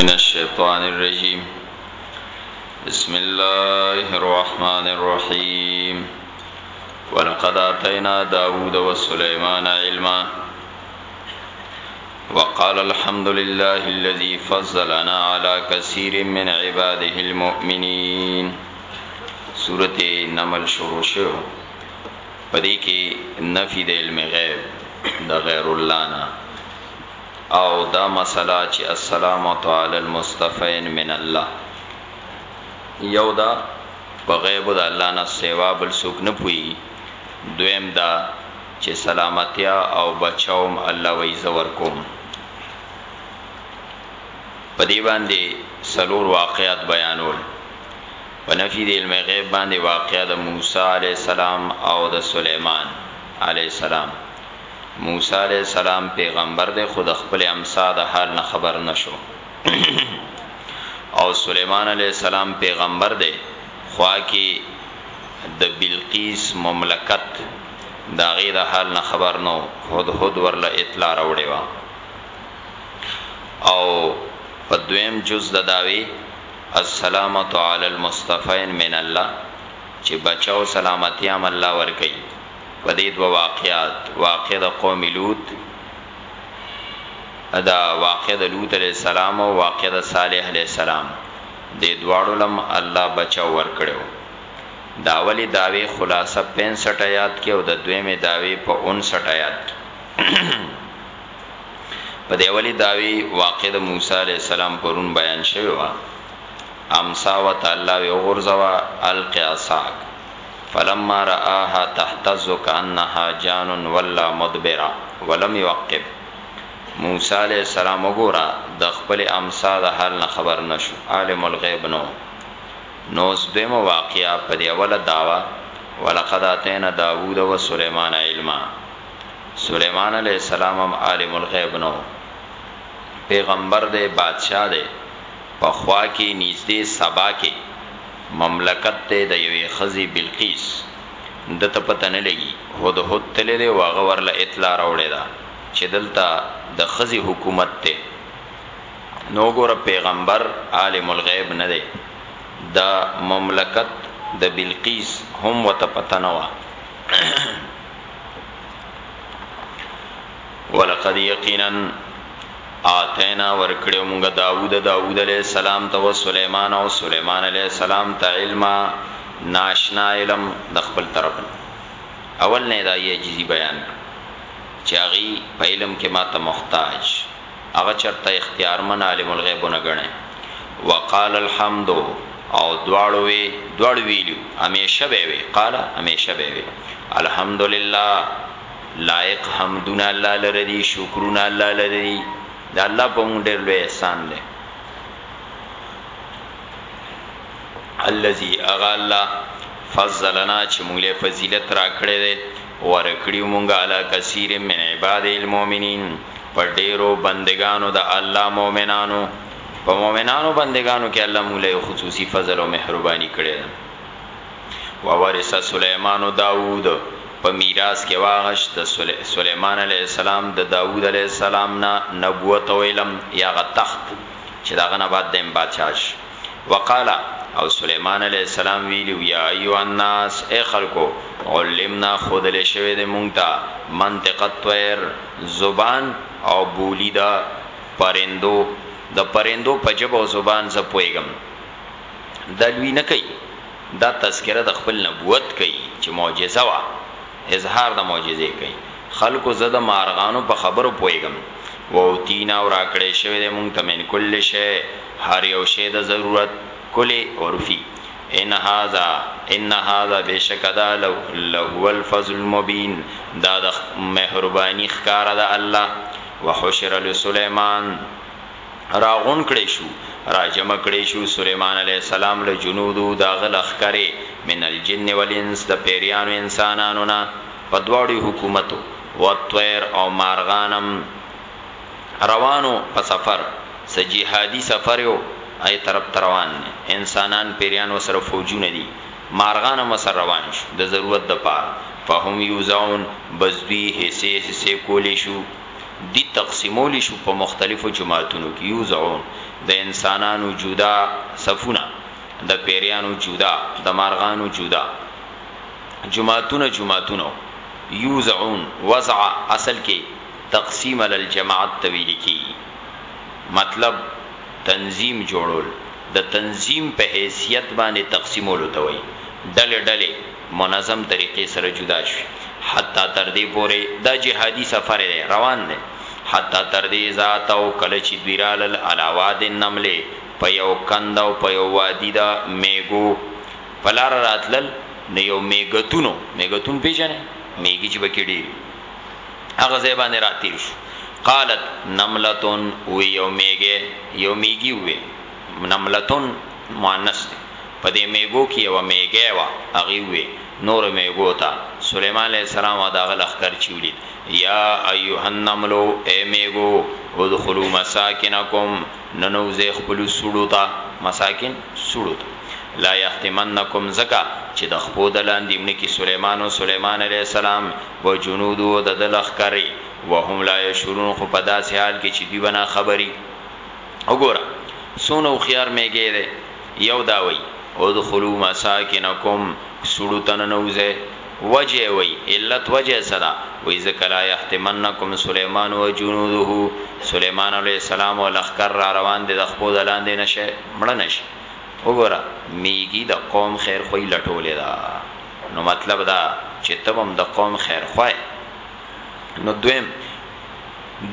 من الشیطان الرجیم بسم الله الرحمن الرحیم ولقد آتینا داود و سلیمان علما وقال الحمد لله الذي فضلنا على كثير من عباده المؤمنين سورته نمل شروع شو پدې کې نفي د علم غیب د غیر الله نه او دا مسله چی السلامة علی المصطفین من الله یو دا په غیب د الله نه سوا بل څوک نه پوهیږي دویم دا چی سلامتیا او بچاوم الله وای زه ورکوم په دې باندې سلور واقعات بیانول په نفي د علم غیب باندې واقعا د موسی علی السلام او د سليمان علی السلام موسی علیه السلام پیغمبر دی خو د خپل امسا د حال نه خبر نشو او سلیمان علیه السلام پیغمبر دی خوا کې د بلقیس مملکت دا غي د حال نه خبر نو هود هود ورله اطلاع راوړي وا او په دویم جز د داوی السلامت علی المصطفین من الله چې بچاو سلامتی عمل الله ور کوي په دې دوه واقعات واقعه د قوم لوط دا واقعه د لوط علی السلام او واقعه د صالح علی السلام د دواړو لم الله بچو ور کړو دا اولی داوی خلاصه 65 آیات کې او د دویمه داوی په 59 آیات کې په دې اولی داوی واقع د موسی علی السلام پرون بیان شوی و امسا و تعالی و غرزوا القیاساک فلما رآها تهتز کأنها جان ولا مدبرا ولم يعقب، موسی علیه السلام وګوره د خپلې امسا د حال نه خبر نه شو، عالم الغیب نه وو. نو اوس دویمه واقعه په دې اوله دعوه، ولقد آتینا داوود وسلیمان علما، سلیمان علیه السلام هم عالم الغیب نه وو، پیغمبر دی، بادشاه دی، په خوا کې نږدې سبا کې، مملکت دی د یوې ښځي بلقیس ده ته پته نه لګي هدهد تللی دی او هغه ورله اطلاع راوړې ده چي دلته د ښځي حکومت دی نو وګوره پیغمبر عالم الغیب نه دی د مملکت د بلقیس هم ورته پته نه وه. ولقد یقینا آتینا ورکړو موږ داوود داوود علیہ السلام ته او سليمان او سليمان علیہ السلام ته علم ناشنا علم د خپل طرف اول نه دا یې جزي بیان چاغي په علم کې ماته محتاج هغه چرته اختیارمن عالم الغیب نه غني وقال الحمد او دواړو وی دواړو ویلو همیشه به وی قال همیشه به وی الحمدلله لایق حمدونه الله لره دي، شکرونه الله لره دي، د الله په مونږ ډېر لوی احسان دی. الذي اغا الله فضلنا چې موږ له فضیلت را کړې ده ورکړي موږ علا کثیر من عباد المؤمنین پر ډیرو بندگانو د الله مؤمنانو په مؤمنانو بندگانو کې الله موږ له خصوصي فضل او مهرباني کړې ده وورث سلیمان داوود په میراث کې واغشت د سلیمان علیه السلام د داوود علیه السلام نه نبوت او علم یا هغه تخت چې داغه نه بعد دیم باچا شي وقالا او سلیمان علیه السلام ویلو یا ایو الناس ای خلکو علمنا خودل شوی د مونږ ته منطق الطير زبان او بولی دا پرندو د پرندو په جبه او زبان زپویګم دا لوی نه کوي دا تذکره د خپل نبوت کوي چې معجزه وا اظهار د معجزې کوي خلکو زه د مارغانو په خبرو پويګم ووتینا او راکړې شوی د مونږ تمن کل شی هر یو شی د ضرورت کلی عرفي ان هاذا ان هاذا بشکدا لو له الفضل المبين دا د مهرباني ښکارا د الله وحشر لسليمان راغون کړی شو راجمع کړی شو سلیمان علیه السلام له جنودو دا غل اخکره من الجن والانس د پیریانو انسانانو نه په دواړو حکومتو والطیر او مارغانم روانو په سفر س جهادي سفر او ای طرف روان نه انسانان پیریان وسره فوجونه دي مارغان هم سره روان شو د ضرورت د پاره فهم یوزعون بس دوی حصه حصه کولی شو دي تقسیمولی شو په مختلفو جماعتونو کی یوزعون د انسانانو جدا صفونه د پیریانو جدا د مارغانو جدا جماعتونه جماعتونو یوزعون وضع اصل کی تقسیم علی الجماعت ته ویل کیږی مطلب تنظیم جوړول د تنظیم په حیثیت باندی تقسیمولو ته وایی ډلی ډلی منظم طریقې سره جدا شوي حتی تر دې پورې دا جهادي سفر دی روان دی حتی تر دې اذا اتوا کله چې دوی رالل علی واد النملې په یو کند او په یو وادي د میږو په لاره راتلل نو یو میږتونو میږتون پیژنئ میږي چې پکې ډېر وي هغه ځای باندې راتیر شو قالت نملتون وی یو میګه یو میګی وی نملتون مؤنث دی په دې مېږو کې یوه مېږی وه هغې ووې نورو مېږو ته سلیمان علیه السلام او د هغه لښکر چې ولید یا ایها النملو ای مېږو ادخلو مساکنکم ننوځئ خپلو سوړو ته مساکن سوړو ته لا یحتمنکم ځکه چې د خپو د لاندې مړه کې سلیمان او سلیمان علیه السلام و جنودو د د لښکرې وهم لا یشعرون خو په داسې حال کې چې دوی به نا خبري وګوره څونه هوښیار میږی دی یو دا وای ادخلوا مساکنکم سړو ته ننوځئ وجه وای علت وجه څه ده وای ځکه لا یحتمنکم سلیمان و جنوده سلیمان علیه السلام او لښکر را روان دي د خپو د لاندې نشه مړه نشي وګوره میږي د قوم خیر خوې لټولې ده نو مطلب دا چې تبم د قوم خیر خوې نو دویم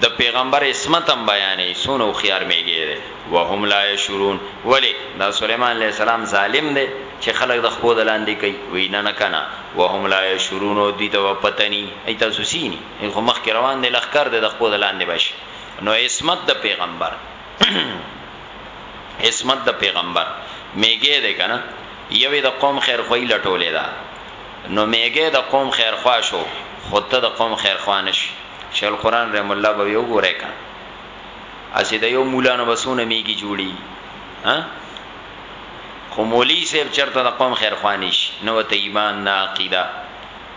د پیغمبر عصمت هم بیانې سونه او خيار میږي دي وهم لا يشرون ولی دا سليمان عليه السلام ظالم دی چې خلک د خپل لاندې کوي وینا نه کنه وهم لا يشرون او دي ته پتني ایت سوسینی خو مخ کې روان دي لخر دي د خپل لاندې بشي نو عصمت د پیغمبر عصمت د پیغمبر میګه ده کنه یوې د قوم خیر خوې لټولې ده نو مېږی د قوم خیرخواه شو خو ته د قوم خیرخواه نه شې. شیخ القرآن رحمه الله به وي وګورئ کنه هسې د یو مولا نه به څونه مېږي جوړېږي ها خو مولوي صاحب چرته د قوم خیرخواه نه شي نه ورته ایمان نه عقیده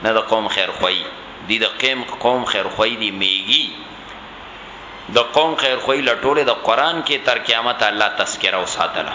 نه د قوم خیرخواهي دي د قیم قوم خیرخواهي دي مېږي د قوم خیرخواهي لټولې د قرآن کې تر قیامته الله تذکره وساتله.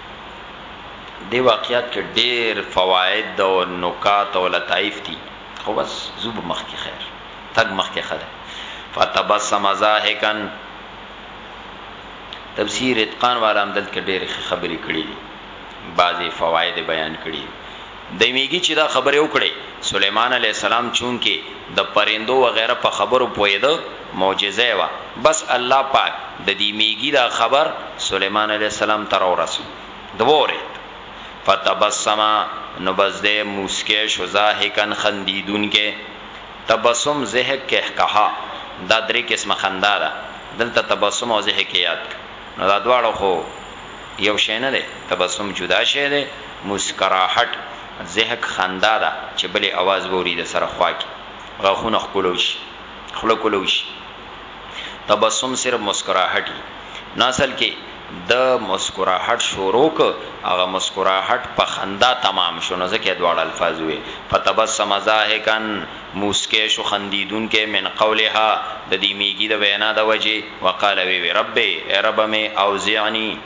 دې واقعیت کې ډېر فواید او نکات او لطایف دي خو بس زوب مخ کې خیر تګ مخ کې خره فتبسم ضاحکا تفسیر اتقان والا هم دلته ډېر خبرې کړې دي بعضې فواید بیان کړي دی میږي چی دا خبری وکړی سلیمان علیه السلام چونکی د پرندو وغیره په خبرو پوهیده معجزه یې وه بس الله پاک ددی میږي دا خبر سلیمان علیه السلام ته راورسو دوورید فتبسم نو بس دی موسکی شو ضاحکا خندیدونکی تبسم ضحک قهقهه دا دری قسمه خندا ده دلته تبسم او ضحک یې یاد کړ نو دا دواړه خو. یو شی نه دی، تبسم جدا شی دی، مسکراهټ، ضحک، خندا ده چې بل یې اواز واوري د سره خوا کې غاښونه ښکلو شي، خوله کلو شي. تبسم صرف مسکراهټ یي. نو اصل کې ده مسکراهټ شروع که، هغه مسکراهټ په خندا تمام شو، نو ځکه یې دواړه الفاظ وویل، فتبسم ضاحکا، موسکی شو، خندیدونکی، من قولها، د دې میږي د وینا د وجې. وقال وی وی ربی ای رب می اوزعنی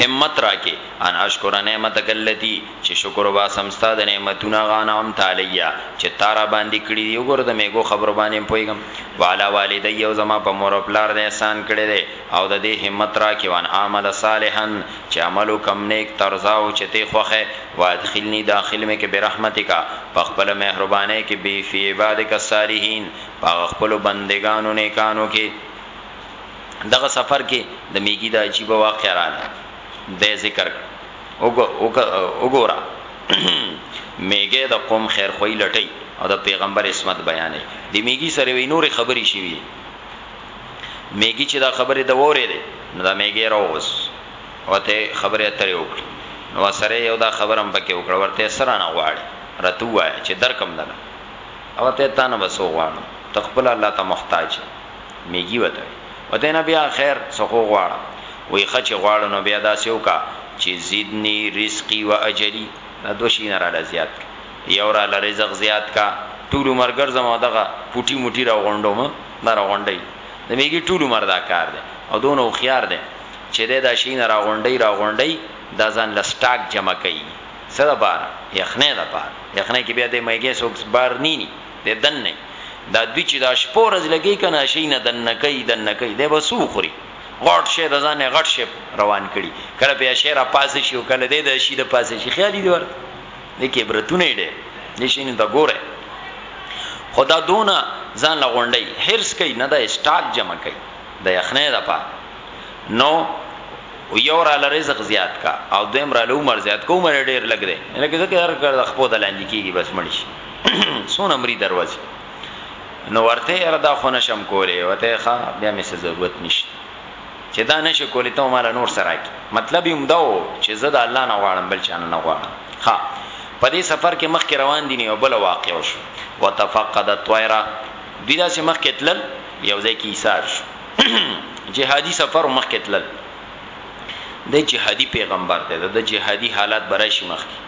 همت راکی ان اشکر نعمتک التی چی شکر وباسم ستا د نعمتونو هغه انعمت علی چی تا راباندی کړی دی وګوره د میږو خبرو باندی هم پوهیږم وعلی والدی او زما په مور او پلار دی احسان کړی دی او د دی همت راکی وان اعمل صالحا چی عمل وکم نیک ترضاه چی ته خوښی وادخلنی داخل می که برحمتک په خپل مهربانی کی بی فی عبادک الصالحین په هغه خپلو بندګانو نیکانو کې دغه سفر کې د میګي د عجیب واقعه رااله د ذکر وګوره میګه د قوم خیر خوې لټي او د پیغمبر اسمت بیانې د میګي سره وی نور خبري شي وي میګي چې دا خبره د وره ده نو دا میګي راوس او ته خبره اترې وکړي نو سره یو دا خبرم پکې وکړ ورته سره نه غواړي رتوه چې در کم ده او ته تانه به څه غواړم ته خپله الله ته محتاج یې میږي ورته وي او ته نه بیا خیر څه خو غواړه وایي ښه چې غواړو نو بیا داسې وکړه چې زدني رزقي و اجلي دا دوه شیونه راله زیات کړه یو راله رزق زیات کړه ټول عمر ګرځم او دغه پوټي موټي راغونډوم دا راغونډوي د میږي ټول عمر دا کار دی او دونه هوښیار دی چې دی دا شیونه راغونډوي راغونډوي دا ځان له سټاک جمع کوي. څه د پاره یخنه د پاره یخنه کې بیا د میګې سوکس بار نی نی د دن نه دا دوی چې دا شپور از لګی کنه شي نه دن نه کوي دن نه کوي د وسو خوري غټ شه د ځان غټ شه روان کړي کله بیا شه را پاس شي او کله د شي د پاس شي خیالي دی ورته د کې برتونه ډېر نشین ته ګوره خدا دونه ځان لغونډي هرڅ کوي نه د اسټاک جمع کوي د یخنه د پاره نو او یو راله رزق زیات کا او دویم راله عمر زیات کو عمر ډیر لګ دی لکه ځکه هر کار د خپو د لاندې کیږي بس مړ شي سونه مری دروازه نو ورته یره دا خو نشم کولې وته ښا بیا مې څه ضرورت نشته چې دا نشه کولې ته مال نور سره کی مطلب یې همدا و چې زه د الله نه غواړم بل چا نه غواړم ښا په دې سفر کې مخ کې روان دي نه بل واقع شو وتفقد الطيره دوی دا چې مخ کې تلل یو ځای کې ایثار شو جهادي سفر مخکې تلل د جهادي پیغمبر ته د جهادي حالات برای شي مخکې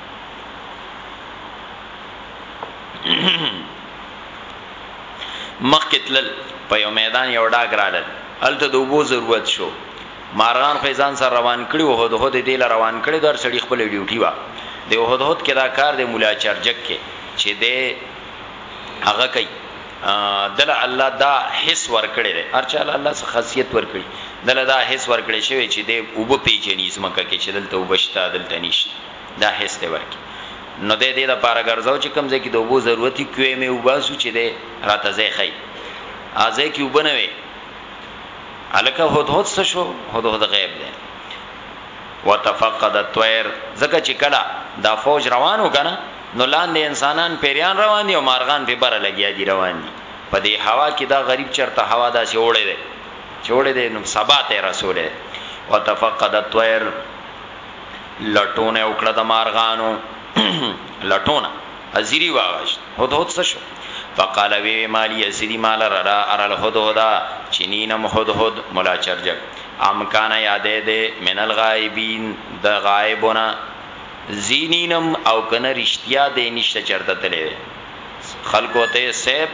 مخکې تلل په یو میدان یو ډاګ رالل هلته د وبو ضرورت شو مارغان خو ځان سره روان کړي او هود هود دې لار روان کړي در سړي خپل ډیوټي وا د هود هود کې دا کار د مولا چرجک کې چې د هغه کوي دله الله دا حس ورکړی دی، هر چاله الله څه خاصیت ورکړي، دله دا حس ورکړی شوی چې دی اوبه پېژني، ځمکه کې چې دلته اوبه شته، دلته نشته، دا حس دی ورکړي، نو دی دې لپاره ګرځاو چې کوم ځای کې د اوبو ضرورت وي، کوه مې وباسو چې دی راته ځای ښيي، هغه ځای کې اوبه نه وي. هلکه هدهد څه شو؟ هدهد غیب دی. وتفقد الطیر ځکه چې کله دا فوج روانو کنه نو لاندې انسانان پیریان روان دي او مارغان په بره لګیا دي روان دي په دې هوا کې دا غریب چرته هوا داسې اوړې ده چې اوړې ده نو سبا ته رسوله وتفقد الطير لټونه وکړه د مارغانو لټونه حزيري واغشت هود هود څه شو فقال وی مالی اسری مال را ارل هود هدا چنینم هود هود مولا چرجک ام کان یادې دې من الغائبین د غائبونه زینینم او کنه رشتیا دی نشته چرته تلی دی خلکو ته سیب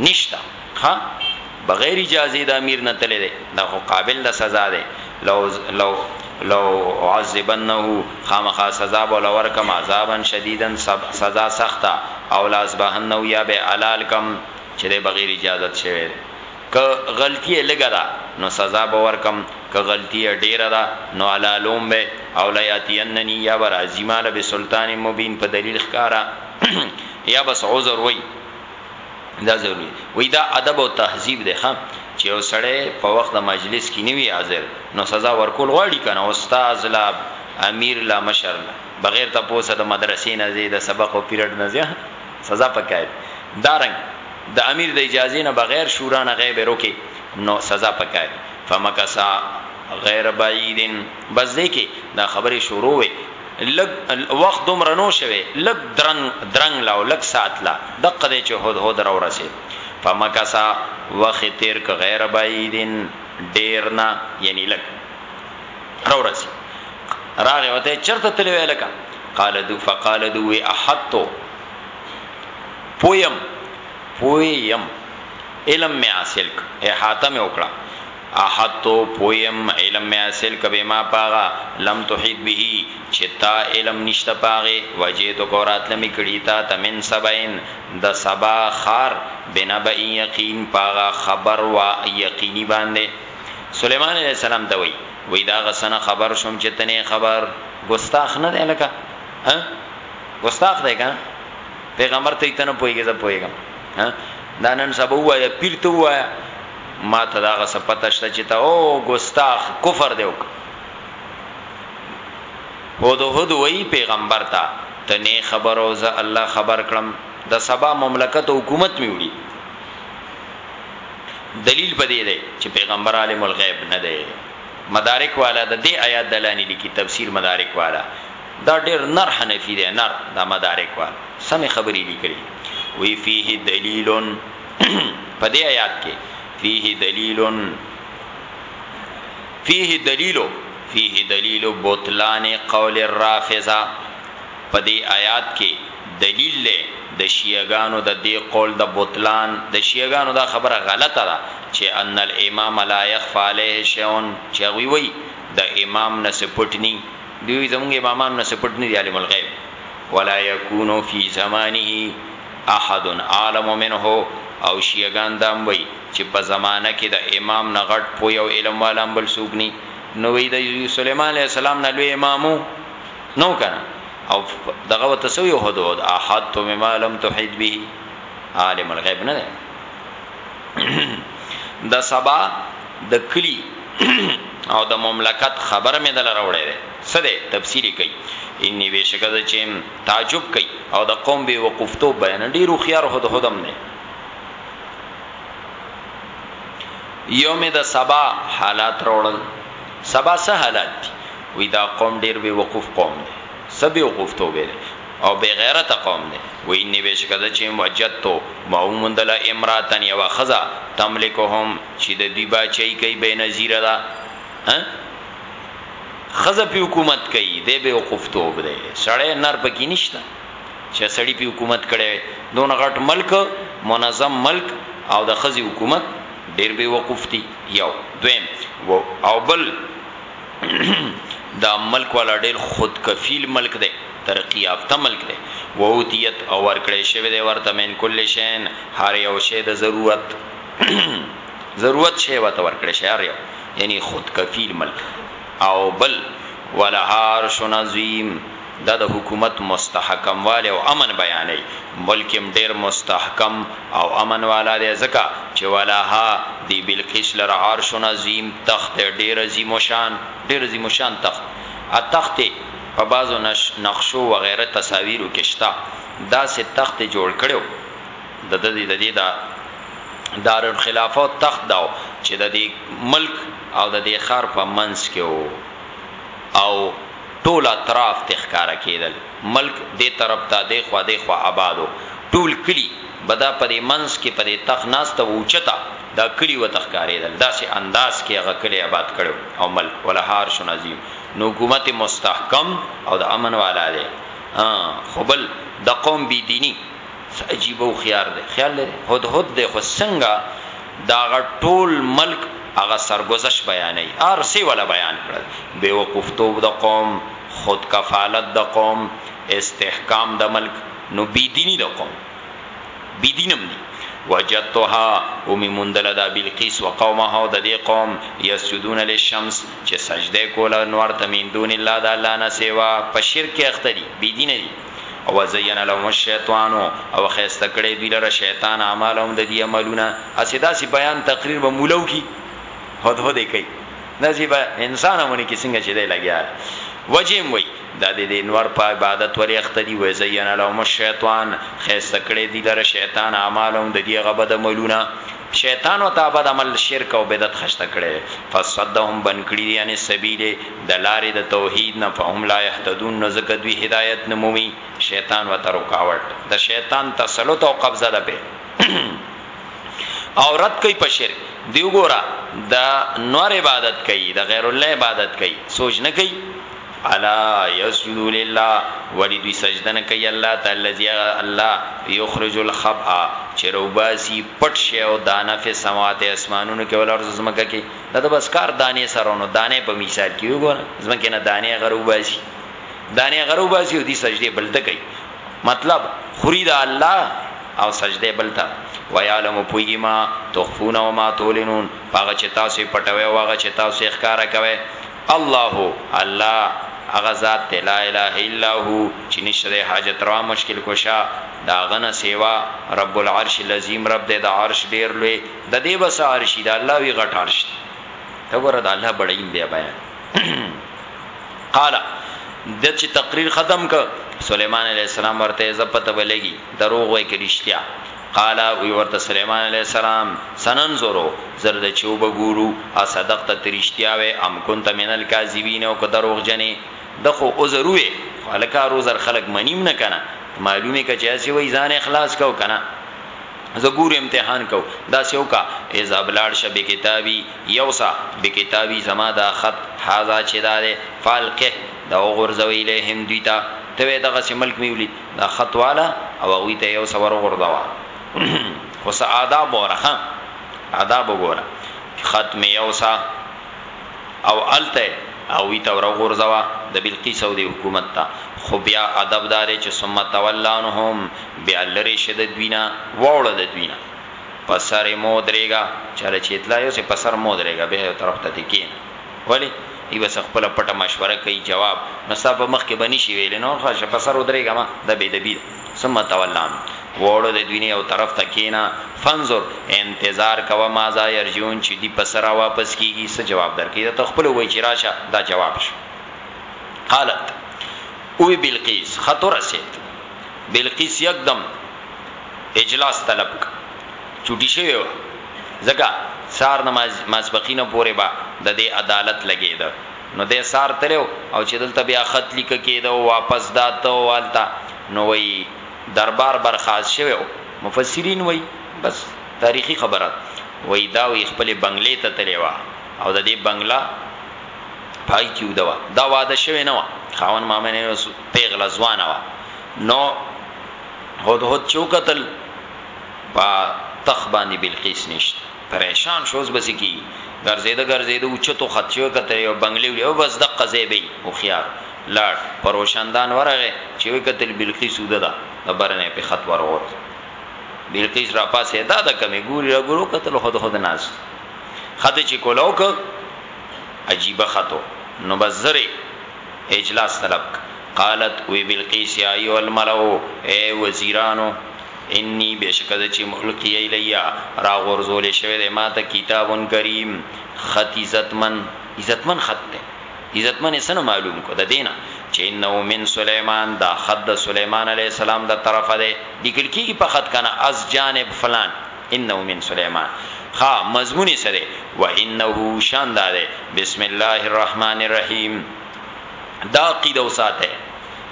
نشته ها بغیر اجازه د امیر نه تلی دی دا خو قابل د سزا دی لو لو لو عذبنه خامخا سزا بول ورکم عذابا شدیدا سزا سخته او لاس بهنه یا به علال کم چې بغیر اجازه شوی که غلطي یې لږه ده نو سزا به ورکړم، که غلطي یې ډېره ده نو حلالوم به، او لیاتیننی یا به راځي ما له بسلطان مبین په دلیل ښکاره یا بس عذر وایي دا ضروري ده. وایي دا ادب او تهذیب دی ښه چې یو سړی په وخت د مجلس کې نه وي حاضر نو سزا ورکول غواړي که نه استاد له امیر له مشر نه بغیر تپوسه د مدرسې نه ځې د سبق او پیرډ نه ځې. سزا پکار دی دارنګ د امیر د اجازې نه بغیر شورا نه غیبه روکې نو سزا پکار دی فمکسا غیر بعیدن بس دی کې دا خبرې شروع وې لګ وخت دوم رنو شوه لګ درنګ درنګ لاو لګ سات لا دقه دې چې هود هود را ورسه فمکسا وخت تیر ک غیر بعیدن ډیر نه یعنی لګ را ورسه راغه وته چرته تلوي لکه قال دو فقال دو وی احطو پویم پویم علم می حاصل ک احاطه می وکړه احطو پویم علم می حاصل ک به ما پاغه لم تحید به چتا علم نشته پاغه وجه تو قرات لمی کړي تا تمن سبین د سبا خار بنا به یقین پاغه خبر وا یقینی باندې سليمان عليه السلام ته وی وی دا هغه څه نه خبر شوم چې ته نه خبر ګستاخ نه دی لکه ها ګستاخ دی کنه پیغمبر ته ته نه پويږي زه پويګم ها دا نن سبا وایا پیر ته وایا ما ته دا غسه پته شته چې ته او ګستاخ کفر دی وک هودو هود وی پیغمبر ته ته نه خبر او زه الله خبر کړم د سبا مملکت حکومت میوړي دلیل په دې دی چې پیغمبر عالم الغیب نه دی مدارک والا د دې آیات دلانی لیکي تفسیر مدارک والا دا ډیر نر حنفی دی نر دا مدارک والا سم خبرې لیکلي وی فيه دلیل په دې آیات کې فيه دلیل فيه دلیل فيه دلیل بطلان قول الرافضه په دې آیات کې دلیل دی د شیعه ګانو د دې قول د بطلان، د شیعه ګانو دا خبره غلطه ده چې ان الامام لا یخفی علیه شیء، چې هغوی وایي د امام نه څه پټ نی، دوی وایي زموږ امامان نه څه پټ ندی عالم الغیب، ولا یکون فی زمانه احد اعلم منه، او شیعه ګان دا هم وایي چې په زمانه کې د امام نه غټ پوه او علم والا هم بل څوک نی، نو وایي د سلیمان علیه السلام نه لوی امام وو، نو کنه او دغه وته سو یو هدو د احد تو مما لم تحد به عالم الغیب نه ده د سبا د کلی او د مملکت خبر مې دل راوړې ده سده تفسیری کوي انی بشکه د چیم تعجب کوي او د قوم به وقفتو بیان ډیرو خيار هد هدم نه یوم د سبا حالات راوړل سبا څه حالات دي وي دا قوم ډير بي وقوف قوم دي څه بي وقوف توبه ده او بي غيرته قوم دي وي اني بيشکه زه چي وجدتو ما وموندله امراتن يوه ښځه تملکهم چي د دوی باچهي کوي بي نظيره ده ها ښځه پي حکومت کوي دی بي وقوف توب ده سړی نر پکي نشته چي سړي پي حکومت کړي وي دون غټ ملک منظم ملک او د ښځي حکومت ډير بي وقوف دي یو دویم و او بل دا ملک والا ډیر خود کفیل ملک دی ترقی یافته ملک دی و اوتیت او ورکړې شوی دی ورته من کل شین هر یو شی د ضرورت ضرورت شی وته ورکړې شی هر یو یعنی خود کفیل ملک او بل ولهار شنظیم دا د حکومت مستحکم والی او امن بیانوي، ملک هم ډېر مستحکم او امن والا دی، ځکه چې ولها دې بلقیس لره عرش عظیم، تخت دی ډېر عظیم الشان، ډېر عظیم الشان تخت، دا تخت یې په بعضو نقشو وغیره تصاویرو کې شته، داسې تخت یې جوړ کړی و، د ده د دې د دارالخلافت تخت دا و، چې د دې ملک او د دې ښار په منځ کې و او ټول اطراف ترې ښکاره کېدل، ملک دې طرف ته، دې خوا دې خوا اباد و، ټول کلي به دا په دې منځ کې په دې تخت ناست و، اوچته دا کلي ورته ښکارېدل، داسې انداز کې هغه کلی اباد کړی و او ملک ولها عرش عظیم، نو حکومت یې مستحکم او د امن والا دی، خو بل د قوم بې دیني. څه عجیبه هوښیار دی خیال لري هدهد دی خو څنګه د هغه ټول ملک هغه سرګذشت بیانوي هر څه یې وله بیان کړل بیوقوفتوب د قوم خود کفالت د قوم استحکام د ملک نو بی دیني د قوم بی دین هم دي وجدتها ومې موندله دا بلقیس وقومها د دې قوم یسجدون للشمس چې سجده کوله نور ته من دون الله د الله نه سوا په شرک اخته دي بی دینه دي او زین لهم الشیطان او ښایسته کړی دوی لره شیطان اعمالهم د دوی عملونه هسې داسې بیان تقریر به مولا وکړي هدهد یې کوي داسې به انسان هم ونه کړي څنګه چې دی لګیا دی وجه یې هم وایي دا د دې نور په عبادت ولې اخته دي وایي زین لهم الشیطان ښایسته کړی دوی لره شیطان اعمالهم د دوی هغه بد عملونه شیطان او تا بد عمل شرک او بدعت خشته کړی دی فصدهم بن کړی دی یعنی سبیل د لارې د توحید نه فهم لا یهتدون نو زکه دوی هدایت نه مومی شیطان و تر رکاوټ د شیطان تسلط او قبضه ده په او رد کوي په شرک دی وګوره د نور عبادت کوي د غیر الله عبادت کوي سوچ نه کوي الا یسجدو لله ولی دوی سجده نه کوي الله ته الذي الله یخرج الخبأ چې روباسي پټ شي او دانه فی سماوات اسمانونو کې ول ارز زمکه کې دا د بس کار دانه سرونو دانه په مثال کې وګوره زمکه نه دانه غروباسي دانه غروباسي او دي سجده بلته کوي مطلب خوري دا الله او سجده بلته ويعلم پويږي ما تخفون او ما تولنون هغه چې تاسو پټوي او هغه چې تاسو ښکارا کوي الله، الله هغه ذات دی، لا اله الا هو، چی نشته دی حاجت روا مشکل کشا د هغه نه سوا، رب العرش العظیم، رب دی د عرش ډیر لوی، ددی به څه عرش وی د الله وی غټ عرش دی، ته ګوره د الله بډایم بیا بیان قال د چی تقریر ختم کړ سلیمان علیه السلام ورته زه پته به لګی دروغ وای که رشتیا. قال وی ورته سلیمان علیه السلام، سننظر زر ده چی وبه ګورو اصدقت ته رشتیا وای ام کنت من الکاذبین او که دروغجن یې، ده خو عذر ووې خو هلکه هر عذر خلک منی هم نه کنه، معلوم یې که چی هسی وایی ځان اخلاص که او که نه زه ګورو امتحان کوو، داسی وکه اذهب لاړ شه بکتابی یوسه بکتابی زما دا خط هذا چی دا دی فالقه دا وغورځوه الیهم دوی ته، ته وایې دغسی ملک می ولید. دا خط واله او هغوی ته یو څه ورغورځوه خو څه آداب وره ښه آداب وګوره چې خط مې یوسه او هلته هغوی ته ورغورځوه د بلقیس او د حکومت ته خو بیا ادب دا دی چې ثم تول عنهم بیا لرې شه د دوی نه واوړه د دوی نه په سر یې مه ودرېږه چاله چې تللی اوس یې په سر مه ودرېږه بیا یو طرف ته تکې ولی دی بس خپل پټه مشوره کوي جواب نو ستا په مخ کې بنی شي ویل نو خاصه په سر ودرېګه ما د بی د بی ثم تولان وړو د دنیا او طرف ته کینا فنظر انتظار کوه ما ذا يرجون چې دی په سر واپس کیږي څه جواب درکې ته خپل وای چې راشه دا جواب شو قالت او بلقیس خطر اسید بلقیس یکدم اجلاس طلب چټی شوی و ځکه سهار نه ماسپښينه پورې به د دې عدالت لګېده، نو دی سهار تلو او چې دلته بيا خط ليکه کېده او واپس دا ته او هلته، نو وايي دربار برخاست شوی و. مفسرين وايي، بس تاريخي خبره ده، وايي دا وايي خپلې بنګلې ته تلې وه او د دې بنګله پای کې وده وه، دا واده شوې نه وه، خاوند مامه نه وه، پېغله ځوانه وه، نو هدهد چې وکتل. په تخت باندې بلقیس نشته. پریشان شو اوس به څه کیږي. ګرځیده ګرځیده اوچت او ښکته شو کتل یې یو بنګلې ولیده او بس دقه ځای به یي هوښیار لاړ پر روشندان ورغی چې ویې کتل بلقیس اوده ده د بره نه یې پرې خط وروت بلقیس راپاڅیده دا د کومې ګوري را ګوري وکتل خود خود ناست خط چې کوله وکړ عجیبه خط و نو بس زر یې اجلاس طلب کړ قالت وی بلقیس یا ایها الملأ ای وزیرانو انی بېشکه زه چی القی الی راغورځول شوی دی ماته کتاب کریم خط عزتمن عزتمن خط دی عزتمن یې څنګه معلوم کړو ددې نه چی انه من سلیمان دا خط د سلیمان علیه السلام د طرفه دی لیکل کیږي په خط کنه از جانب فلان انه من سلیمان ښا مضمون یې څه دی و انه شان دا دی بسم الله الرحمن الرحیم دا عقیده وساته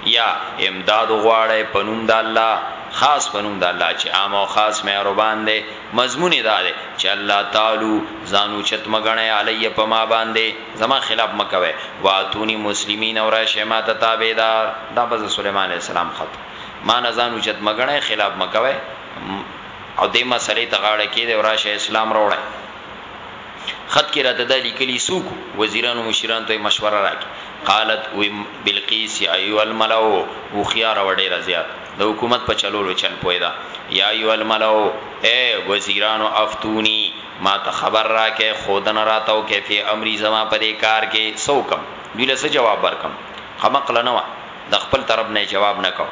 یا امداد وغواړئ په نوم د الله، خاص په نوم د الله چې عام او خاص مهربان دی، مضمون یې دا دی چې الله تعلو ځان اوچت مه ګڼئ علیّ په ما باندې، زما خلاف مه کوئ، واتونی مسلمین او راشئ ما ته تابعدار، دا بس د سلیمان علیه السلام خط و، ما نه ځان اوچت مه ګڼئ، خلاف مه کوئ او دې مسئلې ته غاړه کېږدئ او راشئ اسلام راوړئ. خط کې راته دا لیکلي څوک وزیرانو مشرانو ته مشوره راکړي قالت وی بلقیس یا ایو الملو هوښیار او ډیر زیات د حکومت په چلولو چل پوی ده یا ایو الملو اے وزیرانو افتونی ما ته خبر راکې خودنه راته او کې فی امری زما په دې کار کې سوکم دوی له څه جواب ورکم خمقله نه و د خپل طرف نه جواب نه کو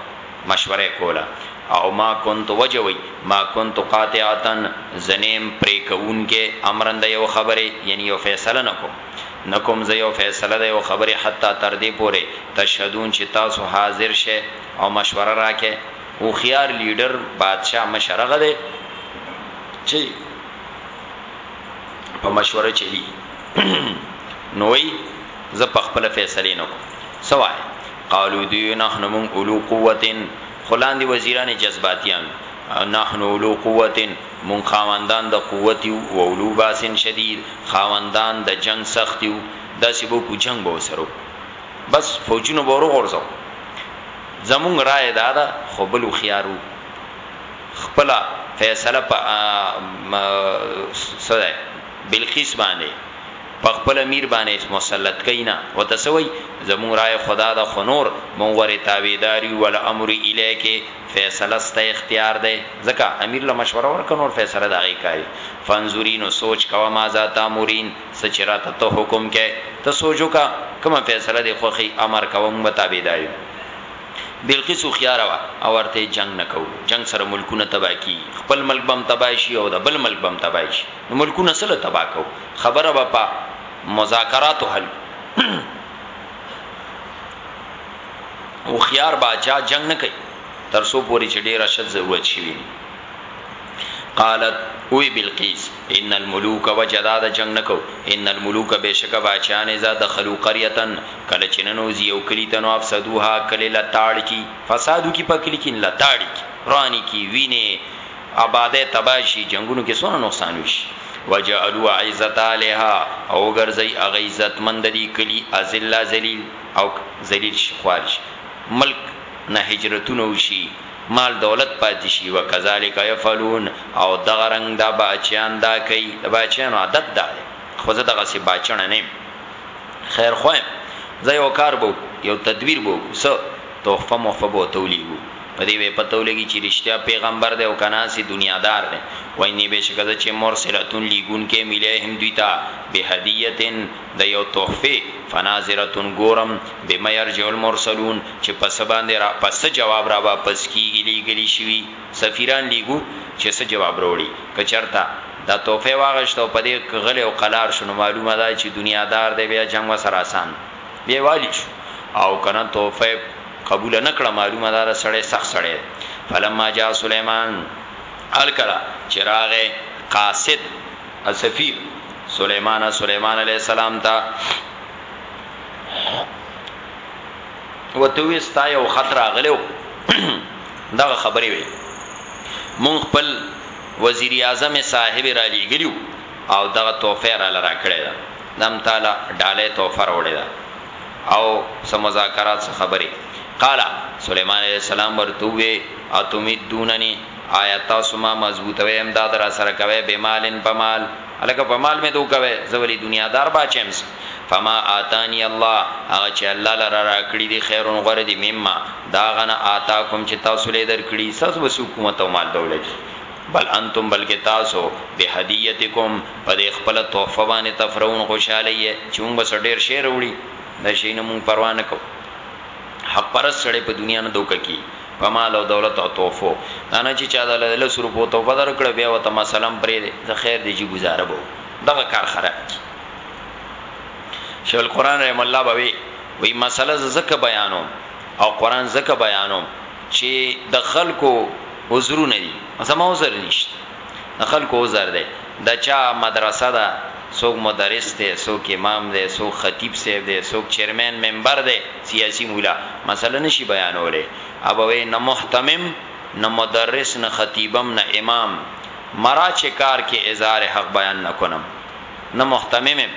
مشوره کوله او ما کنت وجه وی ما کنت قاطعتا زه نیم پری کوونکی امرا د یو خبری یعنی یو فیصله نه کوم نه کوم زه یو فیصله د یو خبری حتی تر دی پوری تشهدون چی تاسو حاضر شی او مشوره راکی هوښیار لیډر بادشاه مشر هغه دی چی په مشوره چلیږی نو وی زه په خپله فیصله نه کوم څه وای قالو دی نحن من اولو قوت خلاندی وزیران جذباتیان نحن اولو قوت من خاوندان د قوت او اولو باسن شدید خاوندان د جنگ سخت یو د سبو کو جنگ بو سرو بس فوجونو بورو غورځو زمون رائے دا ده خو بل خيارو خپل فیصله په سره بلخیس باندې په خپل امیر باندې مسلط کوي نه ورته څه وایي زموږ رایه خو دا ده خو نور موږ ورې تابعدار یو والامر الیک فیصله ستا اختیار دی ځکه امیر له مشوره ورکړه نور فیصله د هغه کار دی فانظري نو سوچ کوه ماذا تامرین څه چې راته ته حکم کوې ته سوچ وکړه کومه فیصله دې خوښي امر کوه موږ به تابعدار یو بلقیس هوښیاره وه او ورته جنګ نه کوو جنګ سره ملکونه تباه کیږي خپل ملک به هم تباه شي او د بل ملک به هم تباه شي نو ملکونه څه له تباه کوو خبره به په مذاکراتو حل هوښیار باچا جنگ نه کوي تر سو پوری چې ډیره شت ضرورت شي قالت وی بلقیس ان الملوک وجدا د جنگ نکو ان الملوک بشک باچان اذا دخلوا قريه کله چننو زیو کلی تنو افسدوها کله لتاړ کی فسادو کی پکلی کی لتاړ کی رانی کی وینه اباده تباه شي جنگونو کې څونه نقصان وشي وجعلوا عزت الها او ګرځي اغه عزت مند دي کلی ازل ذلیل او ذلیل شي خوار شي ملک نه هجرتونه وشي مال دولت پاتې شي وکذالک يفعلون او دغه رنگ دا باچیان دا کوي د باچیانو عادت دا دی خو زه دغه سي باچنه نه خیر خو زه یو کار بو یو تدبیر بو سو تحفه مخفبو تولیو په دې به پته ولګي چې رښتیا پیغمبر دی او که نه سي دنیادار دی و انی بېشکه زه چې مرسلتون لیږونکی یم الیهم دوی ته بهدیة د یو تحفې فناظرة ګورم بما یرجع المرسلون چې په څه باندې را په څه جواب را واپس کیږي لیږلي شوي سفیران لیږو چې څه جواب راوړي که چرته دا تحفه واغشته او په دې غلی او قلار شو نو معلومه ده چې دنیادار دی بیا جنګ ورسره اسان بیا والی شو او کنه توفه قبول نکړه معلومه دار سړی سخت سړی فلما جاء سليمان الکلا چراغ قاصد السفير سليمان سليمان عليه السلام تا وتوي ستا یو خطر غلو دا خبرې وي مونږ خپل وزیر اعظم صاحب را لېګلیو او دغه تحفه یې راله راکړې ده دا هم تاله ډالۍ تحفه راوړې ده او څه مذاکرات څه خبرې قال سلیمان علیه السلام ورته ووې اتمدوننی آیا تاسو ما مضبوطوی امداد راسره کوی بمال په مال هلکه په مال مې دو کوی زه ولی دنیا دار باچه یم څه فما آتانی الله هغه چې الله لره راکړي دي خیر غره دي مما دا غنه آتاکم چې تاسو له درکړي ساس وس حکومت او مال دولت بل انتم بلکه تاسو بهدیتکم په دې خپل تحفه باندې تفرحون خوشحاله یی چې مونږ بس ډیر شی راوړي د شی نه مونږ پروا نه کوو حق پرست سړی په دنیا نه دوکه کی په مال او دولت او تحفو دا نه چې چا د لس روپو تحفه درکړه بیا وته مثلا پرې دی زه خیر دی چې گزاره به دغه کار خراب کی شیخ القران رحم الله بوي وی مسله زکه بیانوم او قران زکه بیانوم چی د خلکو عذرونه دی زما عذر نشته د خلکو عذر دی د چا مدرسه ده څوک مدرس دی څوک امام دی څوک خطیب صاحب دی څوک چیرمن ممبر دی سیاسی مولا مسله نشی بیانولی او به وی نه محتمم نه مدرس نه خطیبم نه امام مرا چه کار که اظهار حق بیان نکنم نه محتممم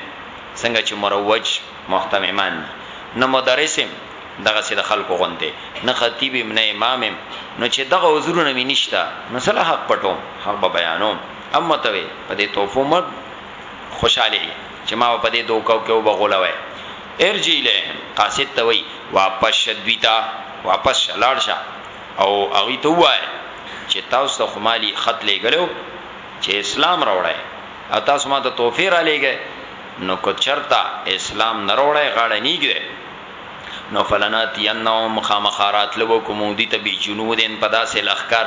څنګه چه مروج محتممان دی نه مدرسم دغسې د خلکو غوندې نه خطیب یم نه امام یم نو چې دغه عذرونه مې نشته نو څله حق پټوم حق به بیانوم هم ورته وې په دې تحفو مه خوشحالېږه چې ما به په دې دوکه کې وبه غولوې ارجع الیهم قاصد ته وایي واپس شه دوی ته واپس شه لاړ شه او هغوی ته ووایه چې تاسو ته خو ما لي خط لېږلی و چې اسلام راوړی او تاسو ماته تحفې رالېږی نو که چرته اسلام نه راوړی غاړه نېږدی نو فلناتینهم خامخا راتلو به کو موږ دوی ته بجنودن په داسې لښکر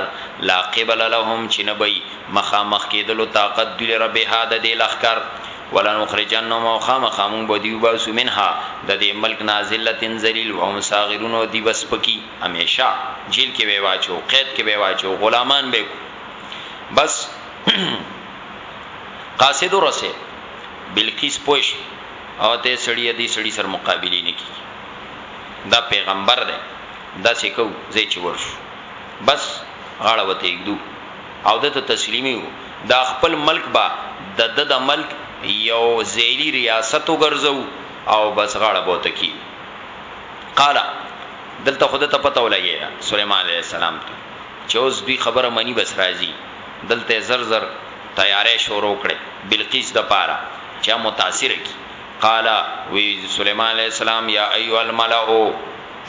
لا قبل لهم چې نه به وي مخامخ کېدلو طاقت دوی لره بها د دې لښکر ولنخرجنهم او خامخا موږ به دوی وباسو منها د دې ملک نه اذلة ذلیل وهم صاغرون او دوی به سپکي همېشه جیل کې به یې واچوو قید کې به یې واچوو غلامان به یې کړو بس قاصد ورسېد بلقیس پوه شوه او ته سړی دی سړی سر مقابلی نه کی دا پیغمبر دی دا سکو زی چې ورشو بس غاړه وته یګدو او د ته تسلیمی وو دا خپل ملک با د د د ملک یو زیلی ریاست وګرځو او بس غاړه بوته کی قال دلته خود ته پته ولګی سليمان عليه السلام ته چې اوس دوی خبره منی بس راځي دلته زر زر تیاری شروع کړی بلقیس د پاره چی هغه متاثره کړي قال وی سلیمان علیه السلام یا ایها الملأ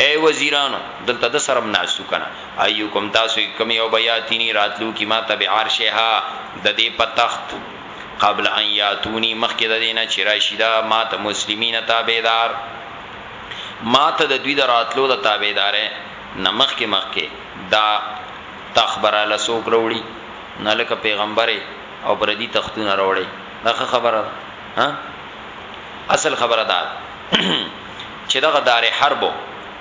ای وزیرانو دلته ده سره هم ناست وو کنه ایکم تاسو کی کوم یو به یاتینی راتلو کی ماته بعرشها ددی په تخت قبل ان یاتونی مخکی ددی نه چی راشی دا ماته مسلمین تابعدار ماته د دوی د راتلو د تابعدارۍ نه مخکی مخکی دا تخت به راله څوک راوړي نه لکه پیغمبره او پردي تختونه راوړي دا ښه خبره ده ها اصل خبره دا ده چې دغه دار حرب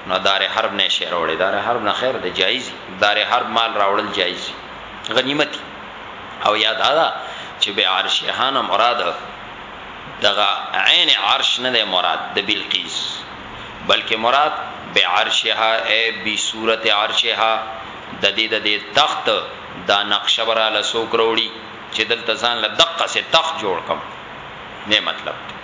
نو دار حرب نه شي راوړي دار حرب نه خیر ده جایز دار حرب مال راوړل جایز غنیمت او یاد ادا چې به عرشهانه مراد دغه عین عرش نه مراد د بلقیس بلکه مراد بعرشها ای بصورت عرشها ددی ددی تخت دا نقشه به راله څوک راوړي چه دلته ځان له دقسی تخت جوړ کړم نه مطلب دا